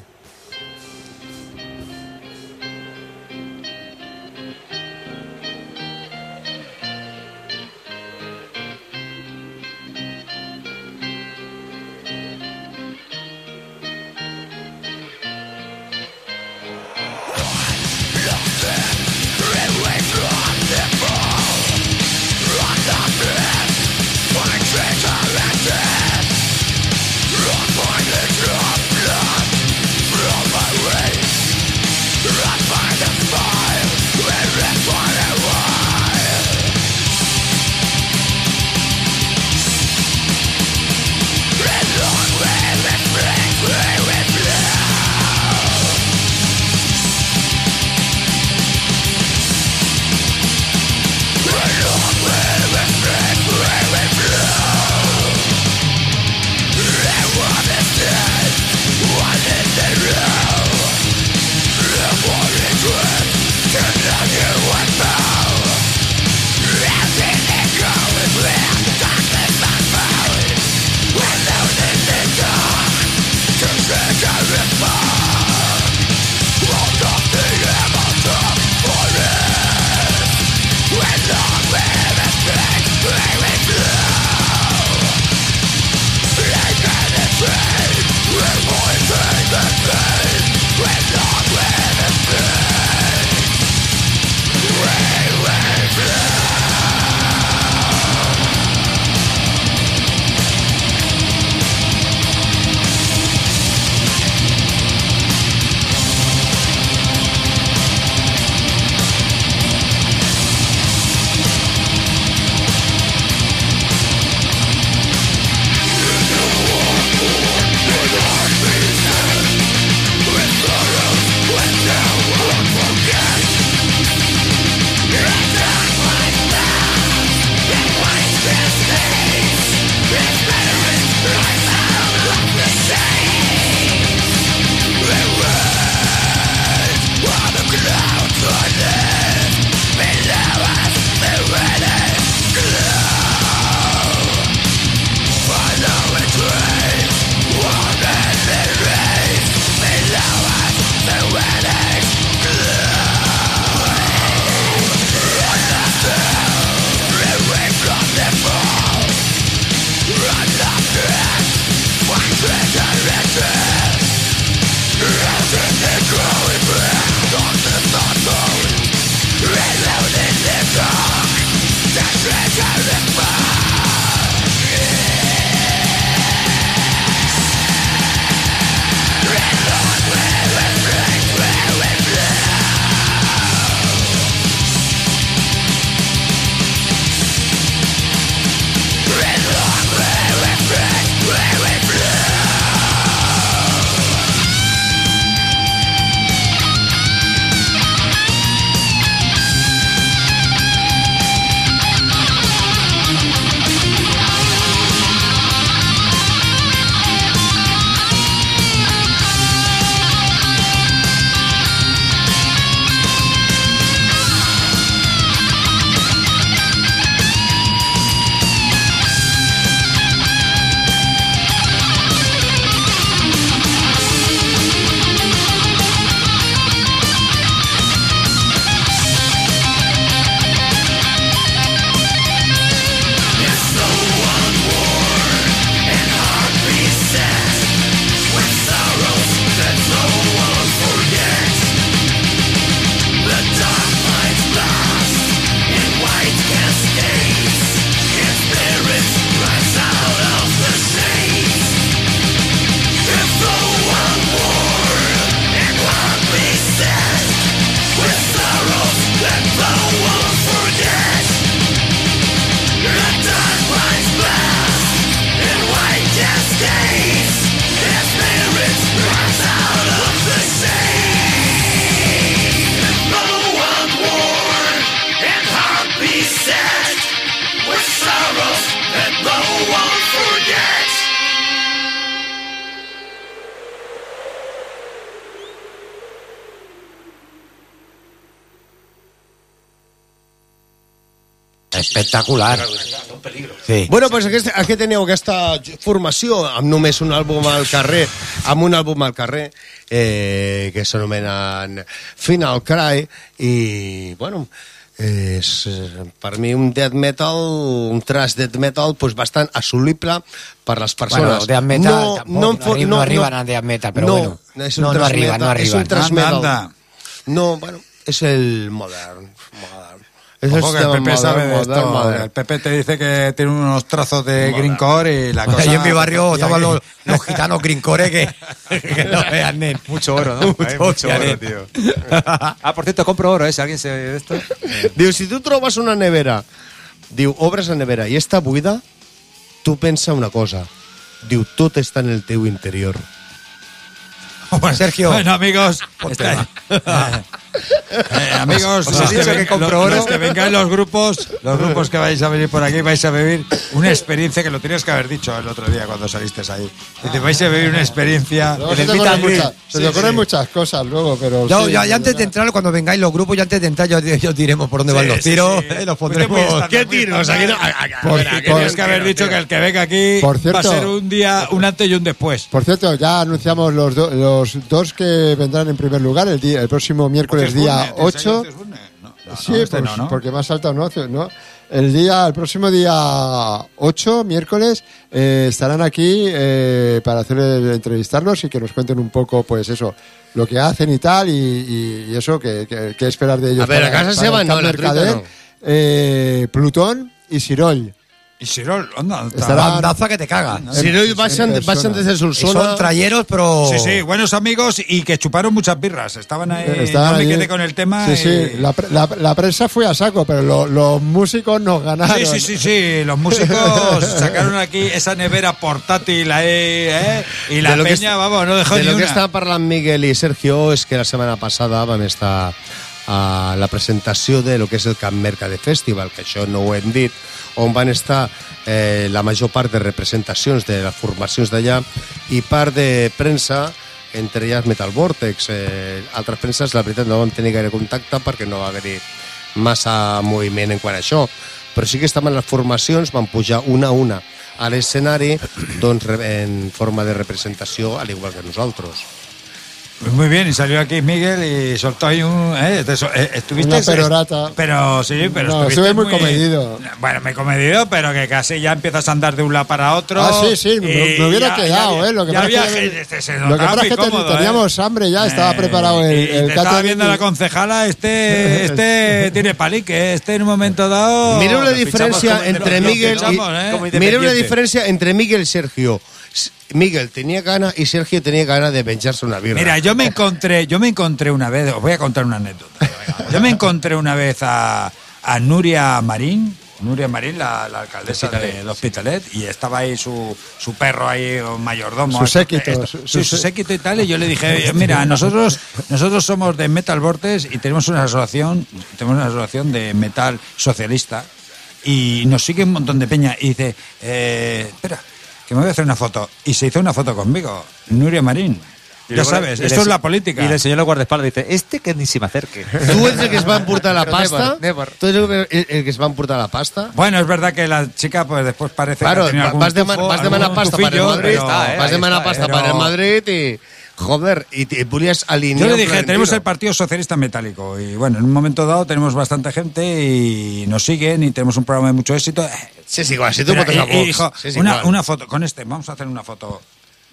Espectacular. Sí. Bueno, doncs aquest, aquí teniu aquesta formació amb només un àlbum al carrer, amb un àlbum al carrer, eh, que s'anomenen Final Cry, i, bueno, és per mi un death metal, un thrash death metal, pues bastant assolible per les persones. Bueno, death metal tampoc, no, fo- arri- no arriben a death metal, però no, bueno. és un No, no arriben, no metal, És un arriben. Anda, metal. No, bueno, és el modern. modern. Ojo que el PP sabe de esto. El PP te dice que tiene unos trazos de greencore y la cosa... Ahí en mi barrio estaban los, [laughs] los gitanos grincore que, que no vean nen. Mucho oro, ¿no? Hay mucho oro, tío. [laughs] Ah, por cierto, compro oro, ¿eh? Si alguien se de esto. [laughs] Diu, si tu trobes una nevera, diu, obres la nevera i està buida, tu pensa una cosa. Diu, tot està en el teu interior. Bueno, Sergio. Bueno, amigos, Ponte está- Eh, amigos, Os los he dicho ven- que compro los- oro. los que vengáis los grupos, los grupos que vais a venir por aquí, vais a vivir una experiencia que lo tenías que haber dicho el otro día cuando saliste ahí. Dice, vais a vivir una experiencia. Se te ocurren a Luis. muchas, se te Sí, ocurren sí. muchas cosas luego, pero. Yo, sí, ya, de ya antes de entrar, cuando vengáis los grupos, ya antes de entrar, yo, yo os diremos por dónde van los tiros. sí. eh, los pondremos. estándar, ¿Qué tiros? Aquí no- Tienes que haber dicho que el que venga aquí Por va a cierto- ser un día, un antes y un después. Por cierto, ya anunciamos los, do- los dos que vendrán en primer lugar el, día, el próximo miércoles día 8. No, Sí, este pues, no, ¿no? porque más saltado no, no. El día, el próximo día 8, miércoles, eh, estarán aquí eh, para hacer entrevistarlos y que nos cuenten un poco, pues eso, lo que hacen y tal, y, y- y eso, que, que- que esperar de ellos. A ver, para- a casa para se van, el ¿no? Mercader, ¿no? eh, Plutón y Sirol. Y Sirol, anda, está- Estará- Bandaza que te caga. Si no, en persona. baixen desde Y Solsona. son trayeros, pero. Sí, sí, buenos amigos y que chuparon muchas birras. Estaban ahí. Estaban yo me quedé con el tema. Sí, y- sí, la, pre- la- la prensa fue a saco, pero lo- los músicos nos ganaron. Sí, sí, sí, sí, los músicos [laughs] sacaron aquí esa nevera portátil ahí, ¿eh? Y la que peña, vamos, no dejó de ni lo que una. està parlant Miguel i Sergio és que la setmana passada vam estar a la presentació de lo que és el Camp Mercade Festival, que això no ho hem dit, on van estar eh, la major part de representacions de les formacions d'allà i part de premsa, entre elles Metal Vortex. Eh, altres premses, la veritat, no vam tenir gaire contacte perquè no va haver-hi massa moviment en quant a això, però sí que estaven les formacions, van pujar una a una a l'escenari doncs, en forma de representació, al igual que nosaltres. Pues muy bien, y salió aquí Miguel y soltó ahí un. ¿eh? Eh, estuviste. Una perorata. Pero sí, pero No, estuviste estuve muy comedido. Bueno, muy comedido, pero que casi ya empiezas a andar de un lado para otro. Ah, sí, sí, me, me hubiera ya- quedado, ya- ¿eh? Lo que pasa es que, gente- se lo que notaba pasa es muy que ten- cómodo, ¿eh? teníamos hambre ya, estaba Eh, preparado el, y- y el te estaba viendo y- la concejala, este, [laughs] este tiene palique, este en un momento dado. Mira una como- entre Miguel. ¿eh? Mira una diferència entre Miguel y Sergio. Miguel tenía gana y Sergio tenía gana de venjarse una birra. Mira, yo me encontré, yo me encontré una vez, os voy a contar una anécdota. Yo me encontré una vez a, a Nuria Marín, Nuria Marín, la, la alcaldesa de, de Hospitalet, y estaba ahí su, su perro ahí, un mayordomo. Su séquito, esto- su- séquito y tal, y yo le dije, mira, nosotros, nosotros somos de Metal Vortex y tenemos una asociación, tenemos una asociación de metal socialista, y nos sigue un montón de peña, y dice, eh, espera, que me voy a hacer una foto. Y se hizo una foto conmigo, Nuria Marín. Y Ya sabes, y esto le- es la política. Y le enseñó el guardaespaldas dice, este que ni se me acerque. [laughs] Tu ets el que es va emportar la [laughs] Pero pasta? never, never. Tu ets el, que es va emportar la pasta? Bueno, es verdad que la chica, pues después parece Claro, que va- algún vas, deman tufo, vas demanar algún pasta para el tufillo, Madrid, pero- está, eh, vas demanar está, pasta pero- para el Madrid y... Joder, y volies alinear... Yo le dije, tenemos el Partido Socialista Metálico y bueno, en un momento dado tenemos bastante gente y nos siguen y tenemos un programa de mucho éxito. Sí, és igual, si tu Pero- y- y dijo, sí, és una, igual. una foto con este, vamos a hacer una foto.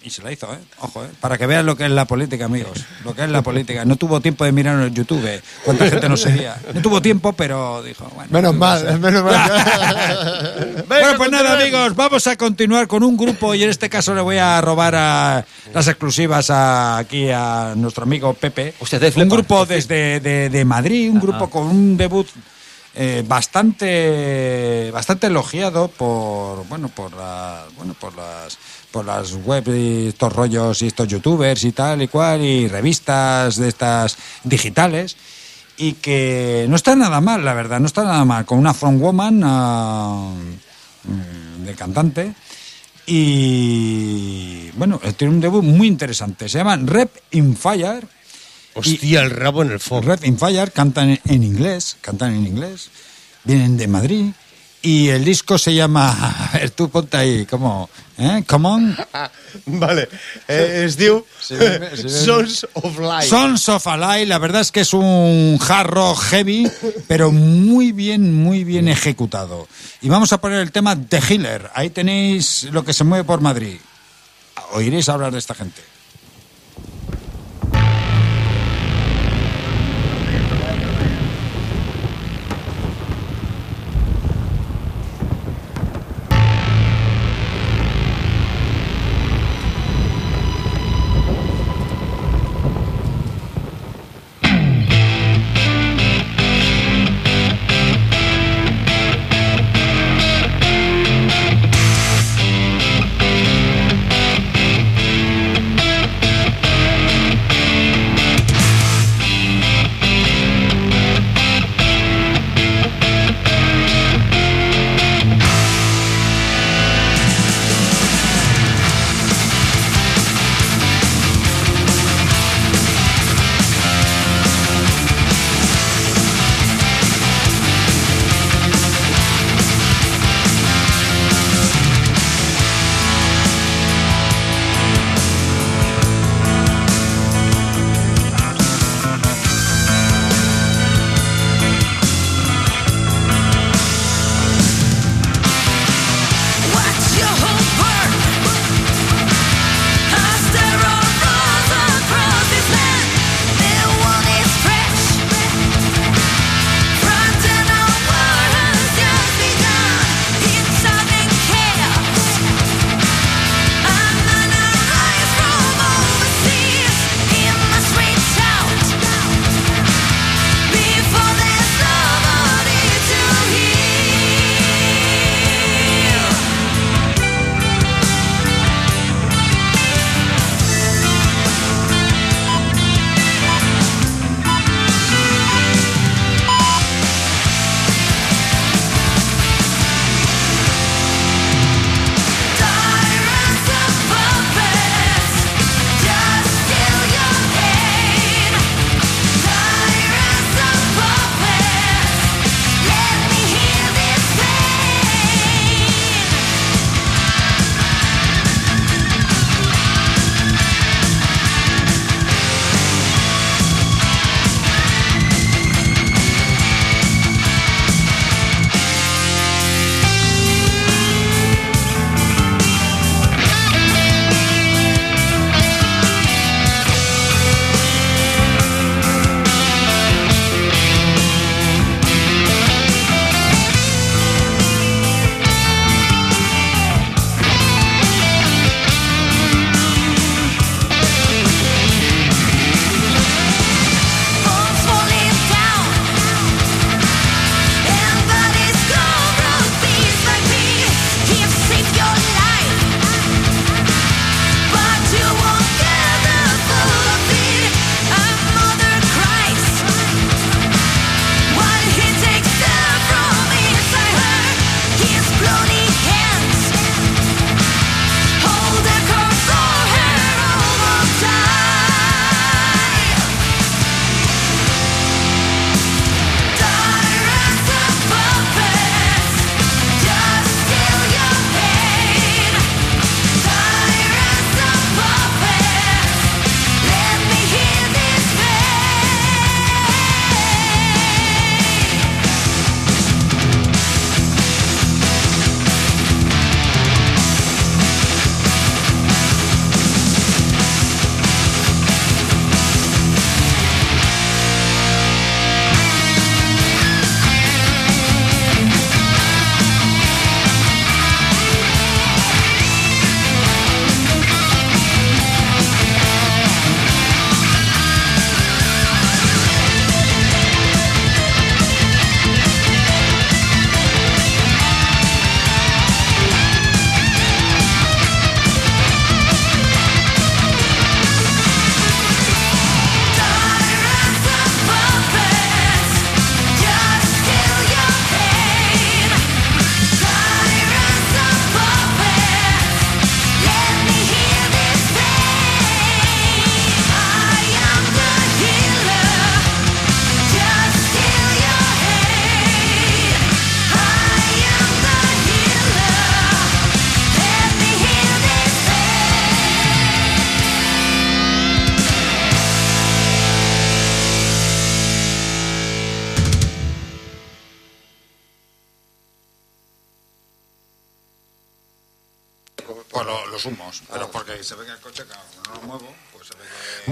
Y se la hizo, ¿eh? Ojo, ¿eh? Para que vean lo que es la política, amigos. Lo que es la política. No tuvo tiempo de mirar en el YouTube eh, cuánta gente nos seguía. No tuvo tiempo, pero dijo, bueno. Menos mal, menos mal. [laughs] Bueno, pues nada, amigos, vamos a continuar con un grupo y en este caso le voy a robar a las exclusivas a- aquí a nuestro amigo Pepe. Hostia, Def un grupo desde de, de Madrid, un grupo con un debut eh, bastante bastante elogiado por bueno por las bueno por las por las web y estos rollos y estos youtubers y tal y cual y revistas de estas digitales y que no está nada mal, la verdad, no está nada mal, con una front woman ah, mm, de cantante y bueno, tiene un debut muy interesante, se llaman Rep in Fire Hostia, el rabo en el foc. Red in Fire cantan en, en inglés, cantan en inglés, vienen de Madrid y el disco se llama... [laughs] A ver, tú ponte ahí, ¿cómo? ¿Eh? ¿Come on? [laughs] Vale. Eh, es diu Sons of Life. Sons of Alive, la verdad es que es un hard rock heavy, pero muy bien, muy bien ejecutado. Y vamos a poner el tema The Healer. Ahí tenéis lo que se mueve por Madrid. Oiréis hablar de esta gente.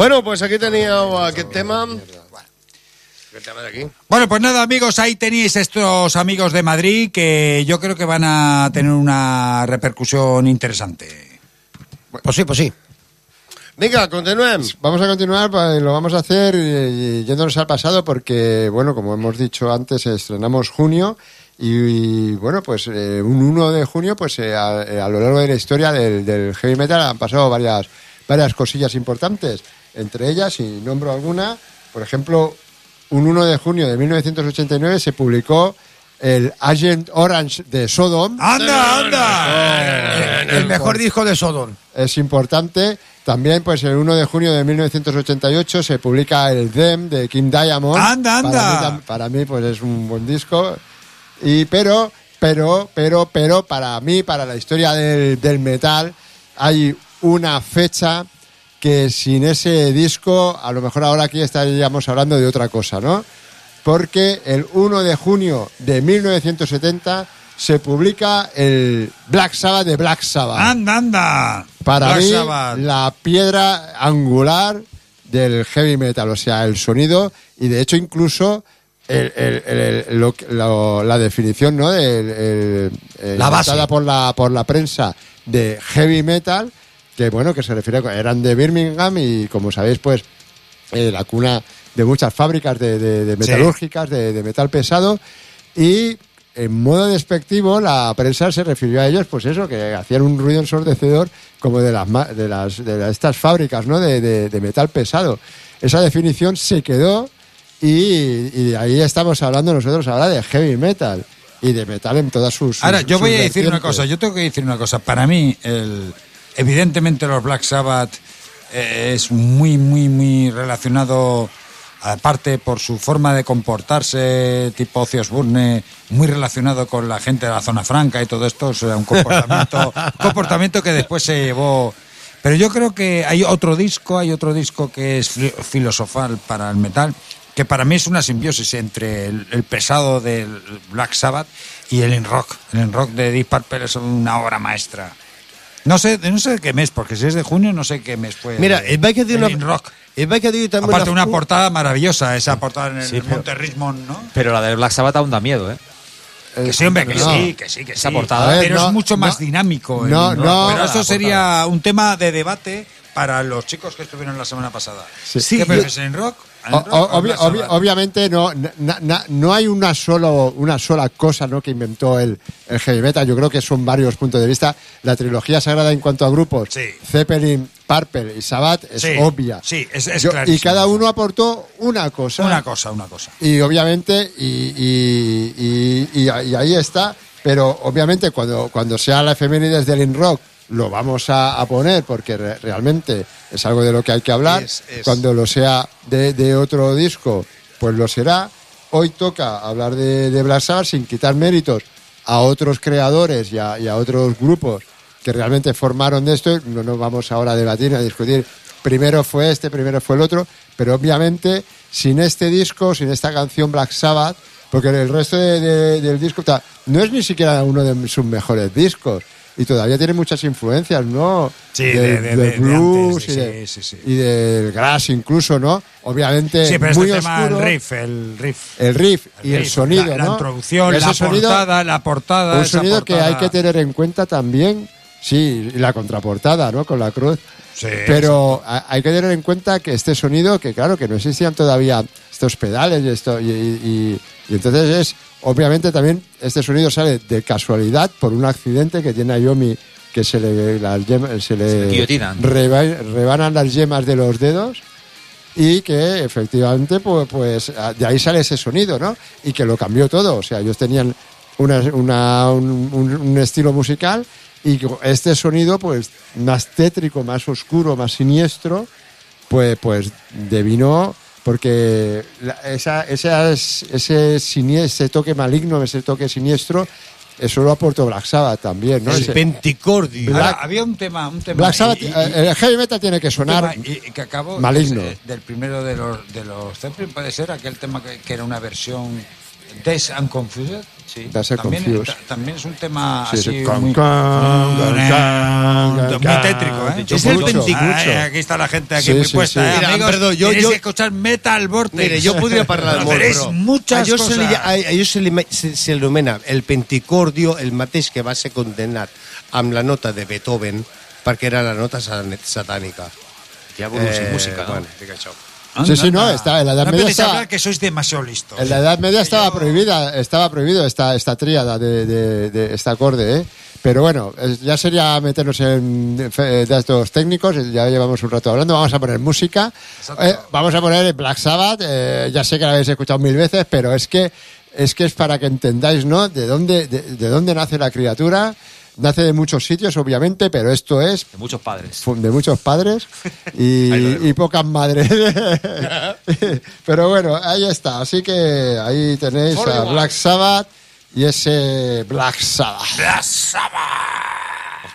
Bueno, pues aquí teníeu aquest tema. Bueno, pues nada, amigos, ahí tenéis estos amigos de Madrid que yo creo que van a tener una repercusión interesante. Pues sí, pues sí. Vinga, continuem. Vamos a continuar, lo vamos a hacer yéndonos al pasado porque, bueno, como hemos dicho antes, estrenamos junio y, y, bueno, pues eh, un 1 de junio, pues eh, a, eh, a lo largo de la historia del, del heavy metal han pasado varias, varias cosillas importantes. Entre ellas, si nombro alguna, por ejemplo, un 1 de junio de 1989 se publicó el Agent Orange de Sodom. ¡Anda, anda! El mejor disco de Sodom. es importante. También, pues el 1 de junio de 1988 se publica el Them de King Diamond. ¡Anda, anda! Para mí, para mí, pues es un buen disco. Y pero, pero, pero, pero, para mí, para la historia del, del metal, hay una fecha que sin ese disco, a lo mejor ahora aquí estaríamos hablando de otra cosa, ¿no? Porque el 1 de junio de 1970 se publica el Black Sabbath de Black Sabbath. ¡Anda, anda! Para Black mí, Sabbath. la piedra angular del heavy metal, o sea, el sonido y de hecho incluso el- el- el- el- lo que- lo- la definición, ¿no? La base. por la por la prensa de heavy metal, que bueno, que se refiere a- eran de Birmingham y como sabéis, pues eh, la cuna de muchas fábricas de, de- de metalúrgicas, de, de metal pesado, y en modo despectivo la prensa se refirió a ellos, pues eso, que hacían un ruido ensordecedor como de las de las de las- estas fábricas, ¿no? De, metal pesado. Esa definición se quedó y, y ahí estamos hablando nosotros ahora de heavy metal y de metal en todas sus. Ahora, sus- yo sus voy a decir una cosa, yo tengo que decir una cosa. Para mí, el, evidentemente los Black Sabbath eh, es muy, muy, muy relacionado, aparte por su forma de comportarse, tipo Ozzy Osbourne, muy relacionado con la gente de la zona franca y todo esto, o sea, un comportamiento, [laughs] comportamiento que después se llevó... Pero yo creo que hay otro disco, hay otro disco que es fi- filosofal para el metal, que para mí es una simbiosis entre el, el pesado del Black Sabbath y el in rock. El in rock de Deep Purple es una obra maestra. No sé, no sé de qué mes, porque si es de junio no sé qué mes fue. Mira, el, dir el una... rock. A dir també Aparte una una... portada maravillosa, esa portada en el Sí, pero- Monte Richmond, ¿no? Pero la de Black Sabbath aún da miedo, ¿eh? Que sí, hombre, que no. sí, que sí, que Esa sí. portada. Ver, pero no, es mucho más no, dinámico. el no, no. Pero eso sería un tema de debate para los chicos que estuvieron la semana pasada. Sí. ¿Qué prefieres, en rock? Obviamente no, na- na- no hay una, solo, una sola cosa ¿no? que inventó el, el heavy metal. Yo creo que son varios puntos de vista. La trilogía sagrada en cuanto a grupos, Sí. Zeppelin, Purple y Sabbath, es Sí, obvia. sí, es- es Yo- y cada uno aportó una cosa. Una cosa, una cosa. Y obviamente, y, y- y- y- y ahí está, pero obviamente cuando, cuando sea la efemérides del in rock lo vamos a, a poner porque re- realmente es algo de lo que hay que hablar. Es- es. Cuando lo sea de, de otro disco, pues lo será. Hoy toca hablar de, de Black Sabbath sin quitar méritos a otros creadores y a, y a otros grupos que realmente formaron de esto. No nos vamos ahora a debatir, a discutir. Primero fue este, primero fue el otro, pero obviamente sin este disco, sin esta canción Black Sabbath, porque el resto de- de- del disco no es ni siquiera uno de sus mejores discos y todavía tiene muchas influencias, ¿no? Sí, Del- de- de- del de- de blues antes, y, sí, sí, sí. y del grass incluso, ¿no? Obviamente Sí, pero muy este tema, el oscuro. riff, el riff. El riff y el sonido, la, la ¿no? introducción, Ese la sonido- portada, la portada. un sonido que hay que tener en cuenta también, sí, y la contraportada, ¿no? Con la cruz. Sí, Pero ha- hay que tener en cuenta que este sonido, que claro, que no existían todavía estos pedales y esto, y, y- y entonces es, obviamente también este sonido sale de casualidad por un accidente que tiene a Yomi, que se le, las se reba- rebanan las yemas de los dedos y que efectivamente pues, pues de ahí sale ese sonido, ¿no? Y que lo cambió todo, o sea, ellos tenían una, una- un, un- un estilo musical y este sonido pues más tétrico, más oscuro, más siniestro, pues, pues devino porque la- esa, esas- ese, ese toque maligno, ese toque siniestro, eso lo aportó Black Sabbath también, ¿no? El Ese- Penticordi. Black- Ahora, había un tema, un tema. Black Sabbath, y- y- eh, el heavy metal tiene que sonar tema y- y que acabó maligno. ese- del primero de los de los Zeppelin puede ser aquel tema que, que era una versión Days and Confused. Sí. También, también es un tema Sí, así sí. Can, muy, can, can, can, muy tétrico, ¿eh? Es el Mucho, Pentic- Ay, aquí está la gente aquí Sí, muy sí, puesta, sí. ¿eh? Mira, amigos. perdó, yo- yo- que escuchar Metal Vortex. Mire, podria parlar molt, [laughs] Conoceréis però muchas se li, cosas. a, allò se li, se, se l'anomena el Penticordio, el mateix que va ser condemnat amb la nota de Beethoven, perquè era la nota satànica. Diabolus y música, ¿no? Bueno, dic això. Sí, sí, no, está en la Edad no Media empecéis a está- hablar que sois demasiado listos. En la Edad Media estaba yo- prohibida, estaba prohibido esta, esta tríada de, de, de este acorde, ¿eh? Pero bueno, ya sería meternos en fe- datos técnicos, ya llevamos un rato hablando, vamos a poner música, Eh, vamos a poner Black Sabbath, eh, ya sé que la habéis escuchado mil veces, pero es que es que es para que entendáis, ¿no? De dónde, de, de dónde nace la criatura, nace de muchos sitios, obviamente, pero esto es De muchos padres. de muchos padres y, [laughs] y pocas madres. [laughs] Pero bueno, ahí está. Así que ahí tenéis a Black Sabbath y ese Black Sabbath.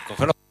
Cogerlo. What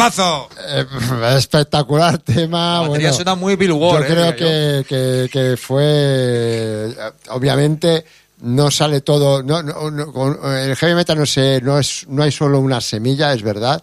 Temazo. Eh, [laughs] espectacular tema. La batería bueno, suena muy Bill Ward, Yo eh, creo que, que, que fue. eh, Obviamente no sale todo. No, no, no, con el heavy metal no, sé, no, es, no hay solo una semilla, es verdad.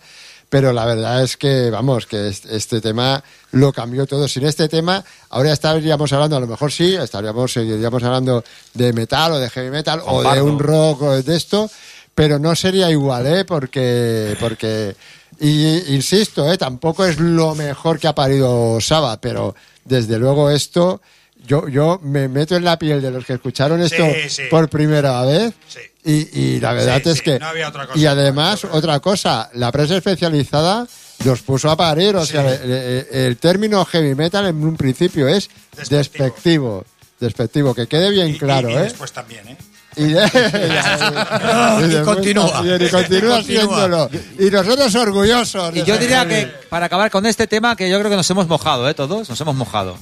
Pero la verdad es que, vamos, que este, este tema lo cambió todo. Sin este tema, ahora estaríamos hablando, a lo mejor sí, estaríamos, seguiríamos hablando de metal o de heavy metal o de un rock o de esto, pero no sería igual, ¿eh? Porque, porque y insisto, ¿eh? tampoco es lo mejor que ha parido Saba, pero desde luego esto, yo, yo me meto en la piel de los que escucharon esto Sí, sí. por primera vez. Sí. Y, y la verdad es que. no había otra cosa. y además, otra cosa, la prensa especializada los puso a parir. O sea, el, el- el término heavy metal en un principio es Despectivo. despectivo. Despectivo, que quede bien Y- claro, y ¿eh? después también, ¿eh? [laughs] Y, de- y Y después continúa. y continúa siéndolo. Y nosotros orgullosos. Y yo diría que, para acabar con este tema, que yo creo que nos hemos mojado, ¿eh? Todos, nos hemos mojado.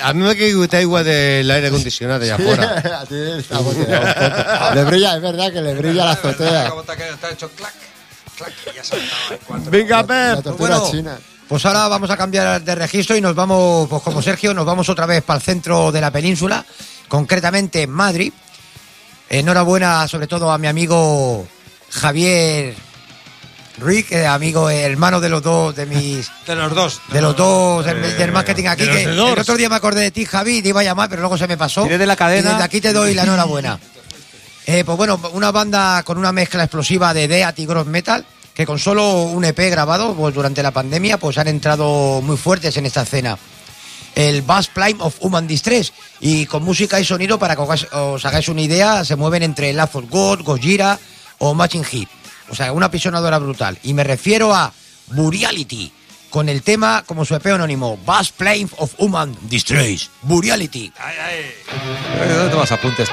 A mí me queda igual del aire acondicionado allá afuera. [laughs] Le brilla, es verdad que le brilla la azotea. Venga, La Pep. tortura Bueno, china. Pues ahora vamos a cambiar de registro y nos vamos, pues como Sergio, nos vamos otra vez para el centro de la península, concretamente en Madrid. Enhorabuena sobre todo a mi amigo Javier Ruiz, que es amigo, eh, hermano de los dos, de mis, [laughs] De los dos. de los dos del, del marketing aquí, de que el otro día me acordé de ti, Javi, y te iba a llamar, pero luego se me pasó. Tiré de la cadena. Y desde aquí te doy la enhorabuena. Eh, pues bueno, una banda con una mezcla explosiva de Death y Gross Metal, que con solo un EP grabado pues, durante la pandemia, pues han entrado muy fuertes en esta escena. El Bass Plime of Human Distress. Y con música y sonido, para que os, os hagáis una idea, se mueven entre Love for God, Gojira o Matching Hit. O sea, una pisonadora brutal. Y me refiero a Buriality, con el tema como su EP anónimo, Bass Plime of Human Distress. Buriality. ¿Dónde te vas apuntes?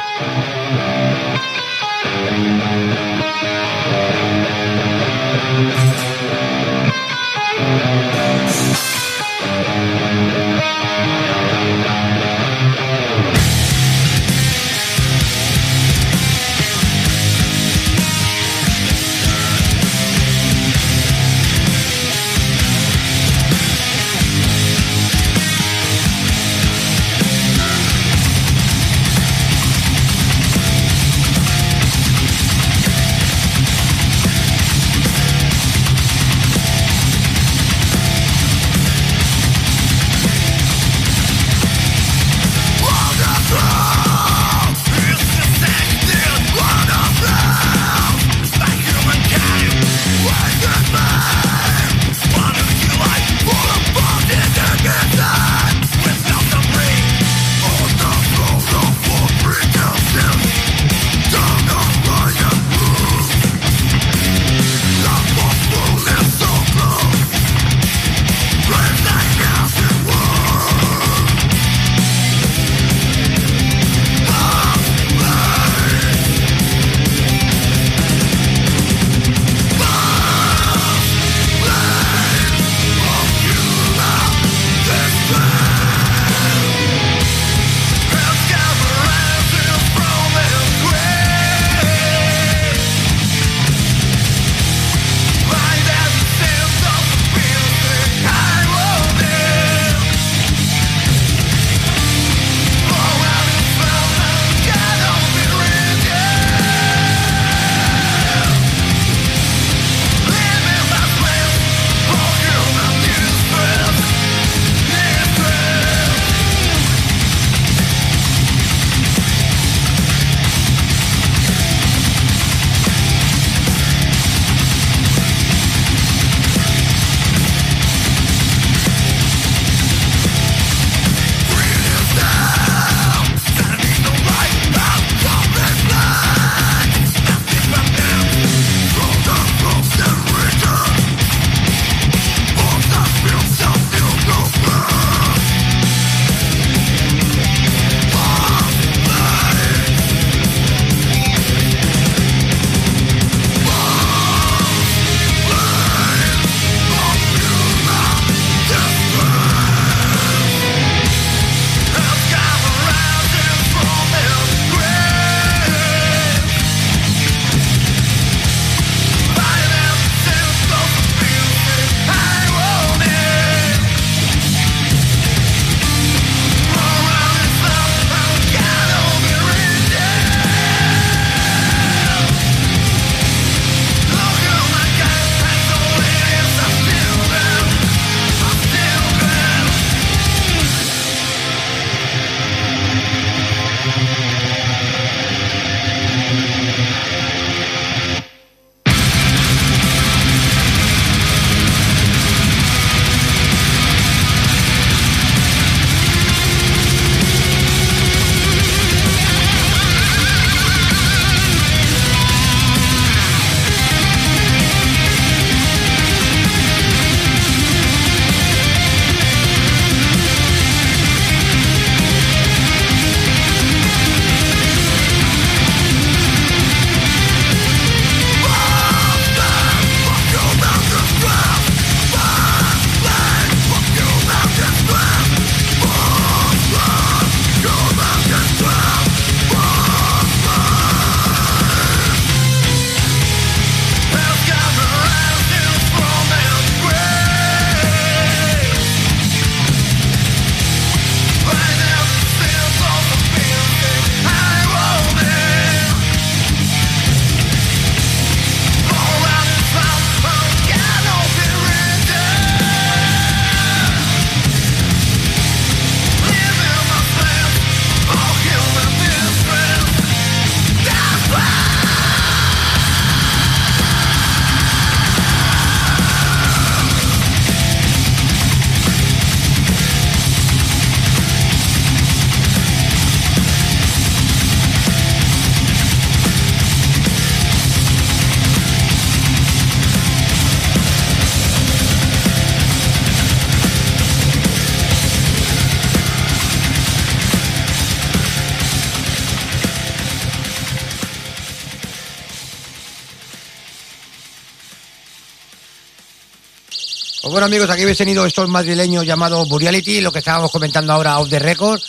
Amigos, aquí habéis tenido estos madrileños llamados Buriality, lo que estábamos comentando ahora off the record,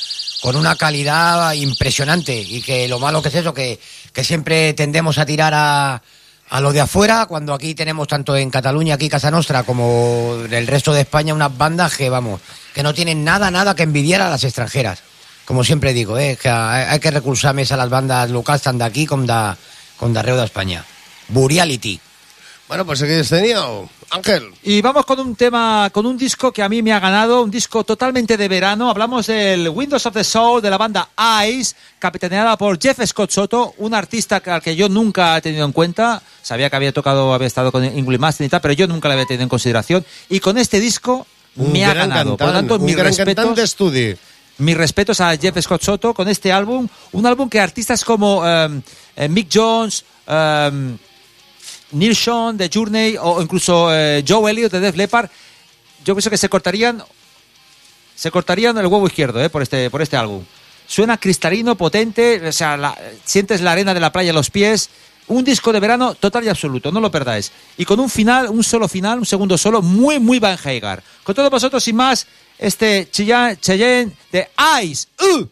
con una calidad impresionante y que lo malo que es eso, que, que siempre tendemos a tirar a, a lo de afuera, cuando aquí tenemos tanto en Cataluña, aquí Casa Nostra, como en el resto de España unas bandas que vamos, que no tienen nada, nada que envidiar a las extranjeras. Como siempre digo, eh, hay que recursar a las bandas locals tant d'aquí com de, com d'arreu d'Espanya. Buriality. Bueno, pues aquí tenía Ángel. Y vamos con un tema, con un disco que a mí me ha ganado, un disco totalmente de verano. Hablamos del Windows of the Soul de la banda Ice, capitaneada por Jeff Scott Soto, un artista al que yo nunca he tenido en cuenta. Sabía que había tocado, había estado con Ingrid Mastin y tal, pero yo nunca le había tenido en consideración. Y con este disco Un me ha ganado. Por lo tanto, un mis gran d'estudi. Mis respetos a Jeff Scott Soto con este álbum, un álbum que artistas como em, eh, Mick Jones, em, Neil Sean de Journey o incluso eh, Joe Elliott de Def Leppard, yo pienso que se cortarían se cortarían el huevo izquierdo eh, por este por este álbum. Suena cristalino, potente, o sea, la- sientes la arena de la playa a los pies. Un disco de verano total y absoluto, no lo perdáis. Y con un final, un solo final, un segundo solo, muy, muy Van Hagar. Con todos vosotros, sin más, este Cheyenne, Cheyenne de Ice. ¡Uh!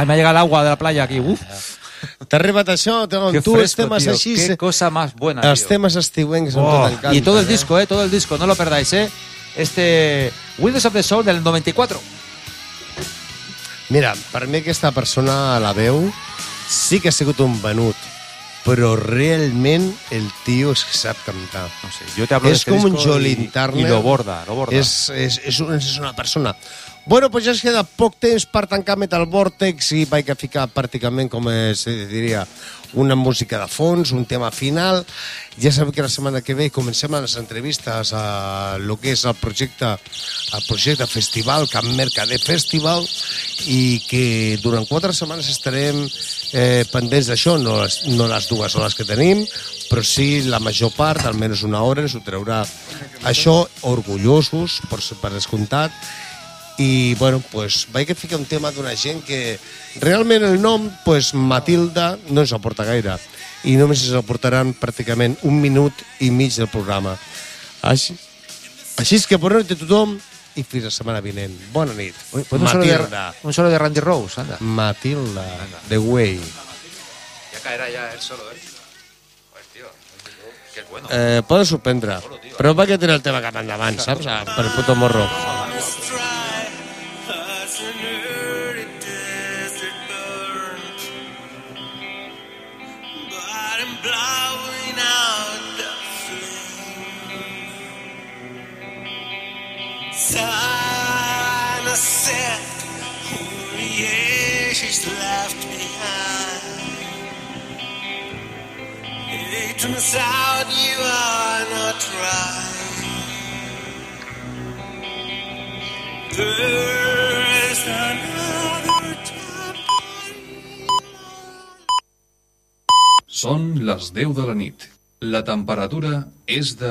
Ay, me ha llegado el agua de la playa aquí. Uf, T'ha arribat això? Qué tu els fresco, temes tío. així... Qué cosa más buena, Els tío. temes estiuencs amb Oh, tot el cant. y todo el disco, eh, todo el disco, no lo perdáis, eh. Este Windows of the Soul del 94. Mira, per mi aquesta persona a la veu sí que ha sigut un venut, però realment el tio és que sap cantar. No sé, yo te hablo de és com un Jolín Turner. y lo borda, lo borda. És, és, és, és una persona... Bueno, pues ja ens queda poc temps per tancar Metal Vortex i vaig a ficar pràcticament, com es diria, una música de fons, un tema final. Ja sabeu que la setmana que ve comencem les entrevistes a lo que és el projecte, el projecte festival, Camp Mercader Festival, i que durant quatre setmanes estarem eh, pendents d'això, no, les, no les dues hores que tenim, però sí la major part, almenys una hora, ens ho traurà això, orgullosos, per, per descomptat, i bueno, pues, vaig a ficar un tema d'una gent que realment el nom, pues, Matilda, no ens aporta gaire i només ens aportaran pràcticament un minut i mig del programa. Així, així és que bona nit a tothom i fins la setmana vinent. Bona nit. Pues un, solo de, un solo de Randy Rose, anda. Matilda, The Way. Ya caerá ya él solo, eh. Bueno. Eh, poden sorprendre, però vaig a tirar el tema cap endavant, saps? Ah, Per puto morro. Has set, only ashes left behind. It turns out you are not right. There's another time. Són les 10 de la nit. La temperatura és de